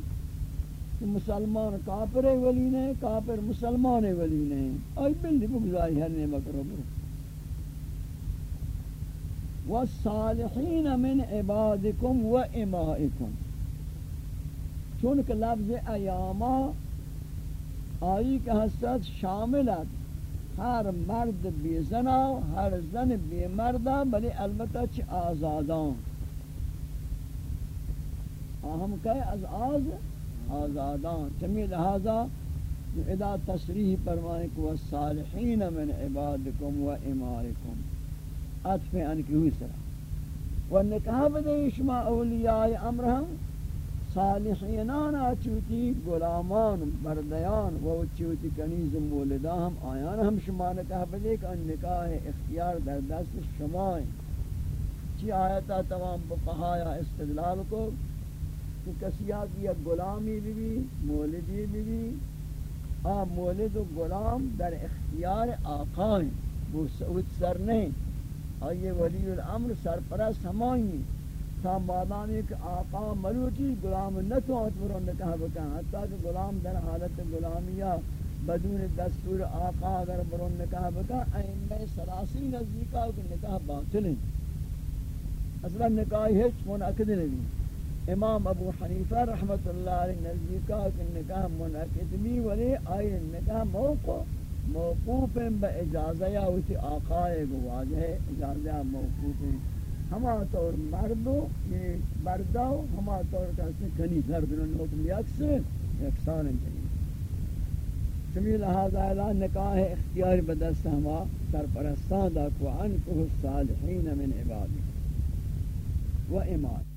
Speaker 1: کہ مسلمان کافر ولی نہیں کافر مسلمان ولی نہیں آئی بلدی بگزاری ہر نے مکرو برو. والصالحین من عبادکم و امائکم. چونکہ لفظ ایاما آئی کہ حسد شاملت ہر مرد بی زنا ہر زن بی مردہ بلی البتہ چھ آزادان. ہم کہے از آز آزادان. چمی لہذا ادا تصریح فرمائیں کہ والصالحین من عبادکم و امائکم عطف انکی ہوئی سرا. و نکاح بدے شما اولیاء امرہم صالحینان چوتی غلامان بردیان و چوتی کنیز مولدہ ہم آیان ہم شما نکاح بدے کہ ان نکاح اختیار در دست شما چی آیتا تمام بقہایا استدلال کو؟ کہ کسیات یا غلامی بھی مولدی بھی آ مولد و غلام در اختیار آقا ہیں وہ سعود سر نہیں آئیے ولی الامر سرپرست ہمائیں تا مادام ایک آقا ملوٹی غلام نہ نتو اتبرون نکاح بکن. حتیٰ کہ غلام در حالت غلامیہ بدون دستور آقا اگر برون نے نکاح بکن، ائمہ سلاسی نزدیکا کہ نکاح باطل ہیں اصلا نکاح ہیچ منعقد نہیں. امام ابو حنیفہ رحمت اللہ علیہ نزدیکا کہ نکاح منعقد بھی ولی آئی نکاح موقع موقوف با اجازہ یا ہوتی آقائے کو واجہ ہے، اجازہ موقوف ہیں ہما طور مردو یعنی یہ برداو ہما طور کہتے ہیں کنی مردن حکم یکسن یکسان انتنی چمی لہذا اعلان نکاح اختیار بدست ہما سرپرستان دا کو انکو الصالحین من عبادی و امام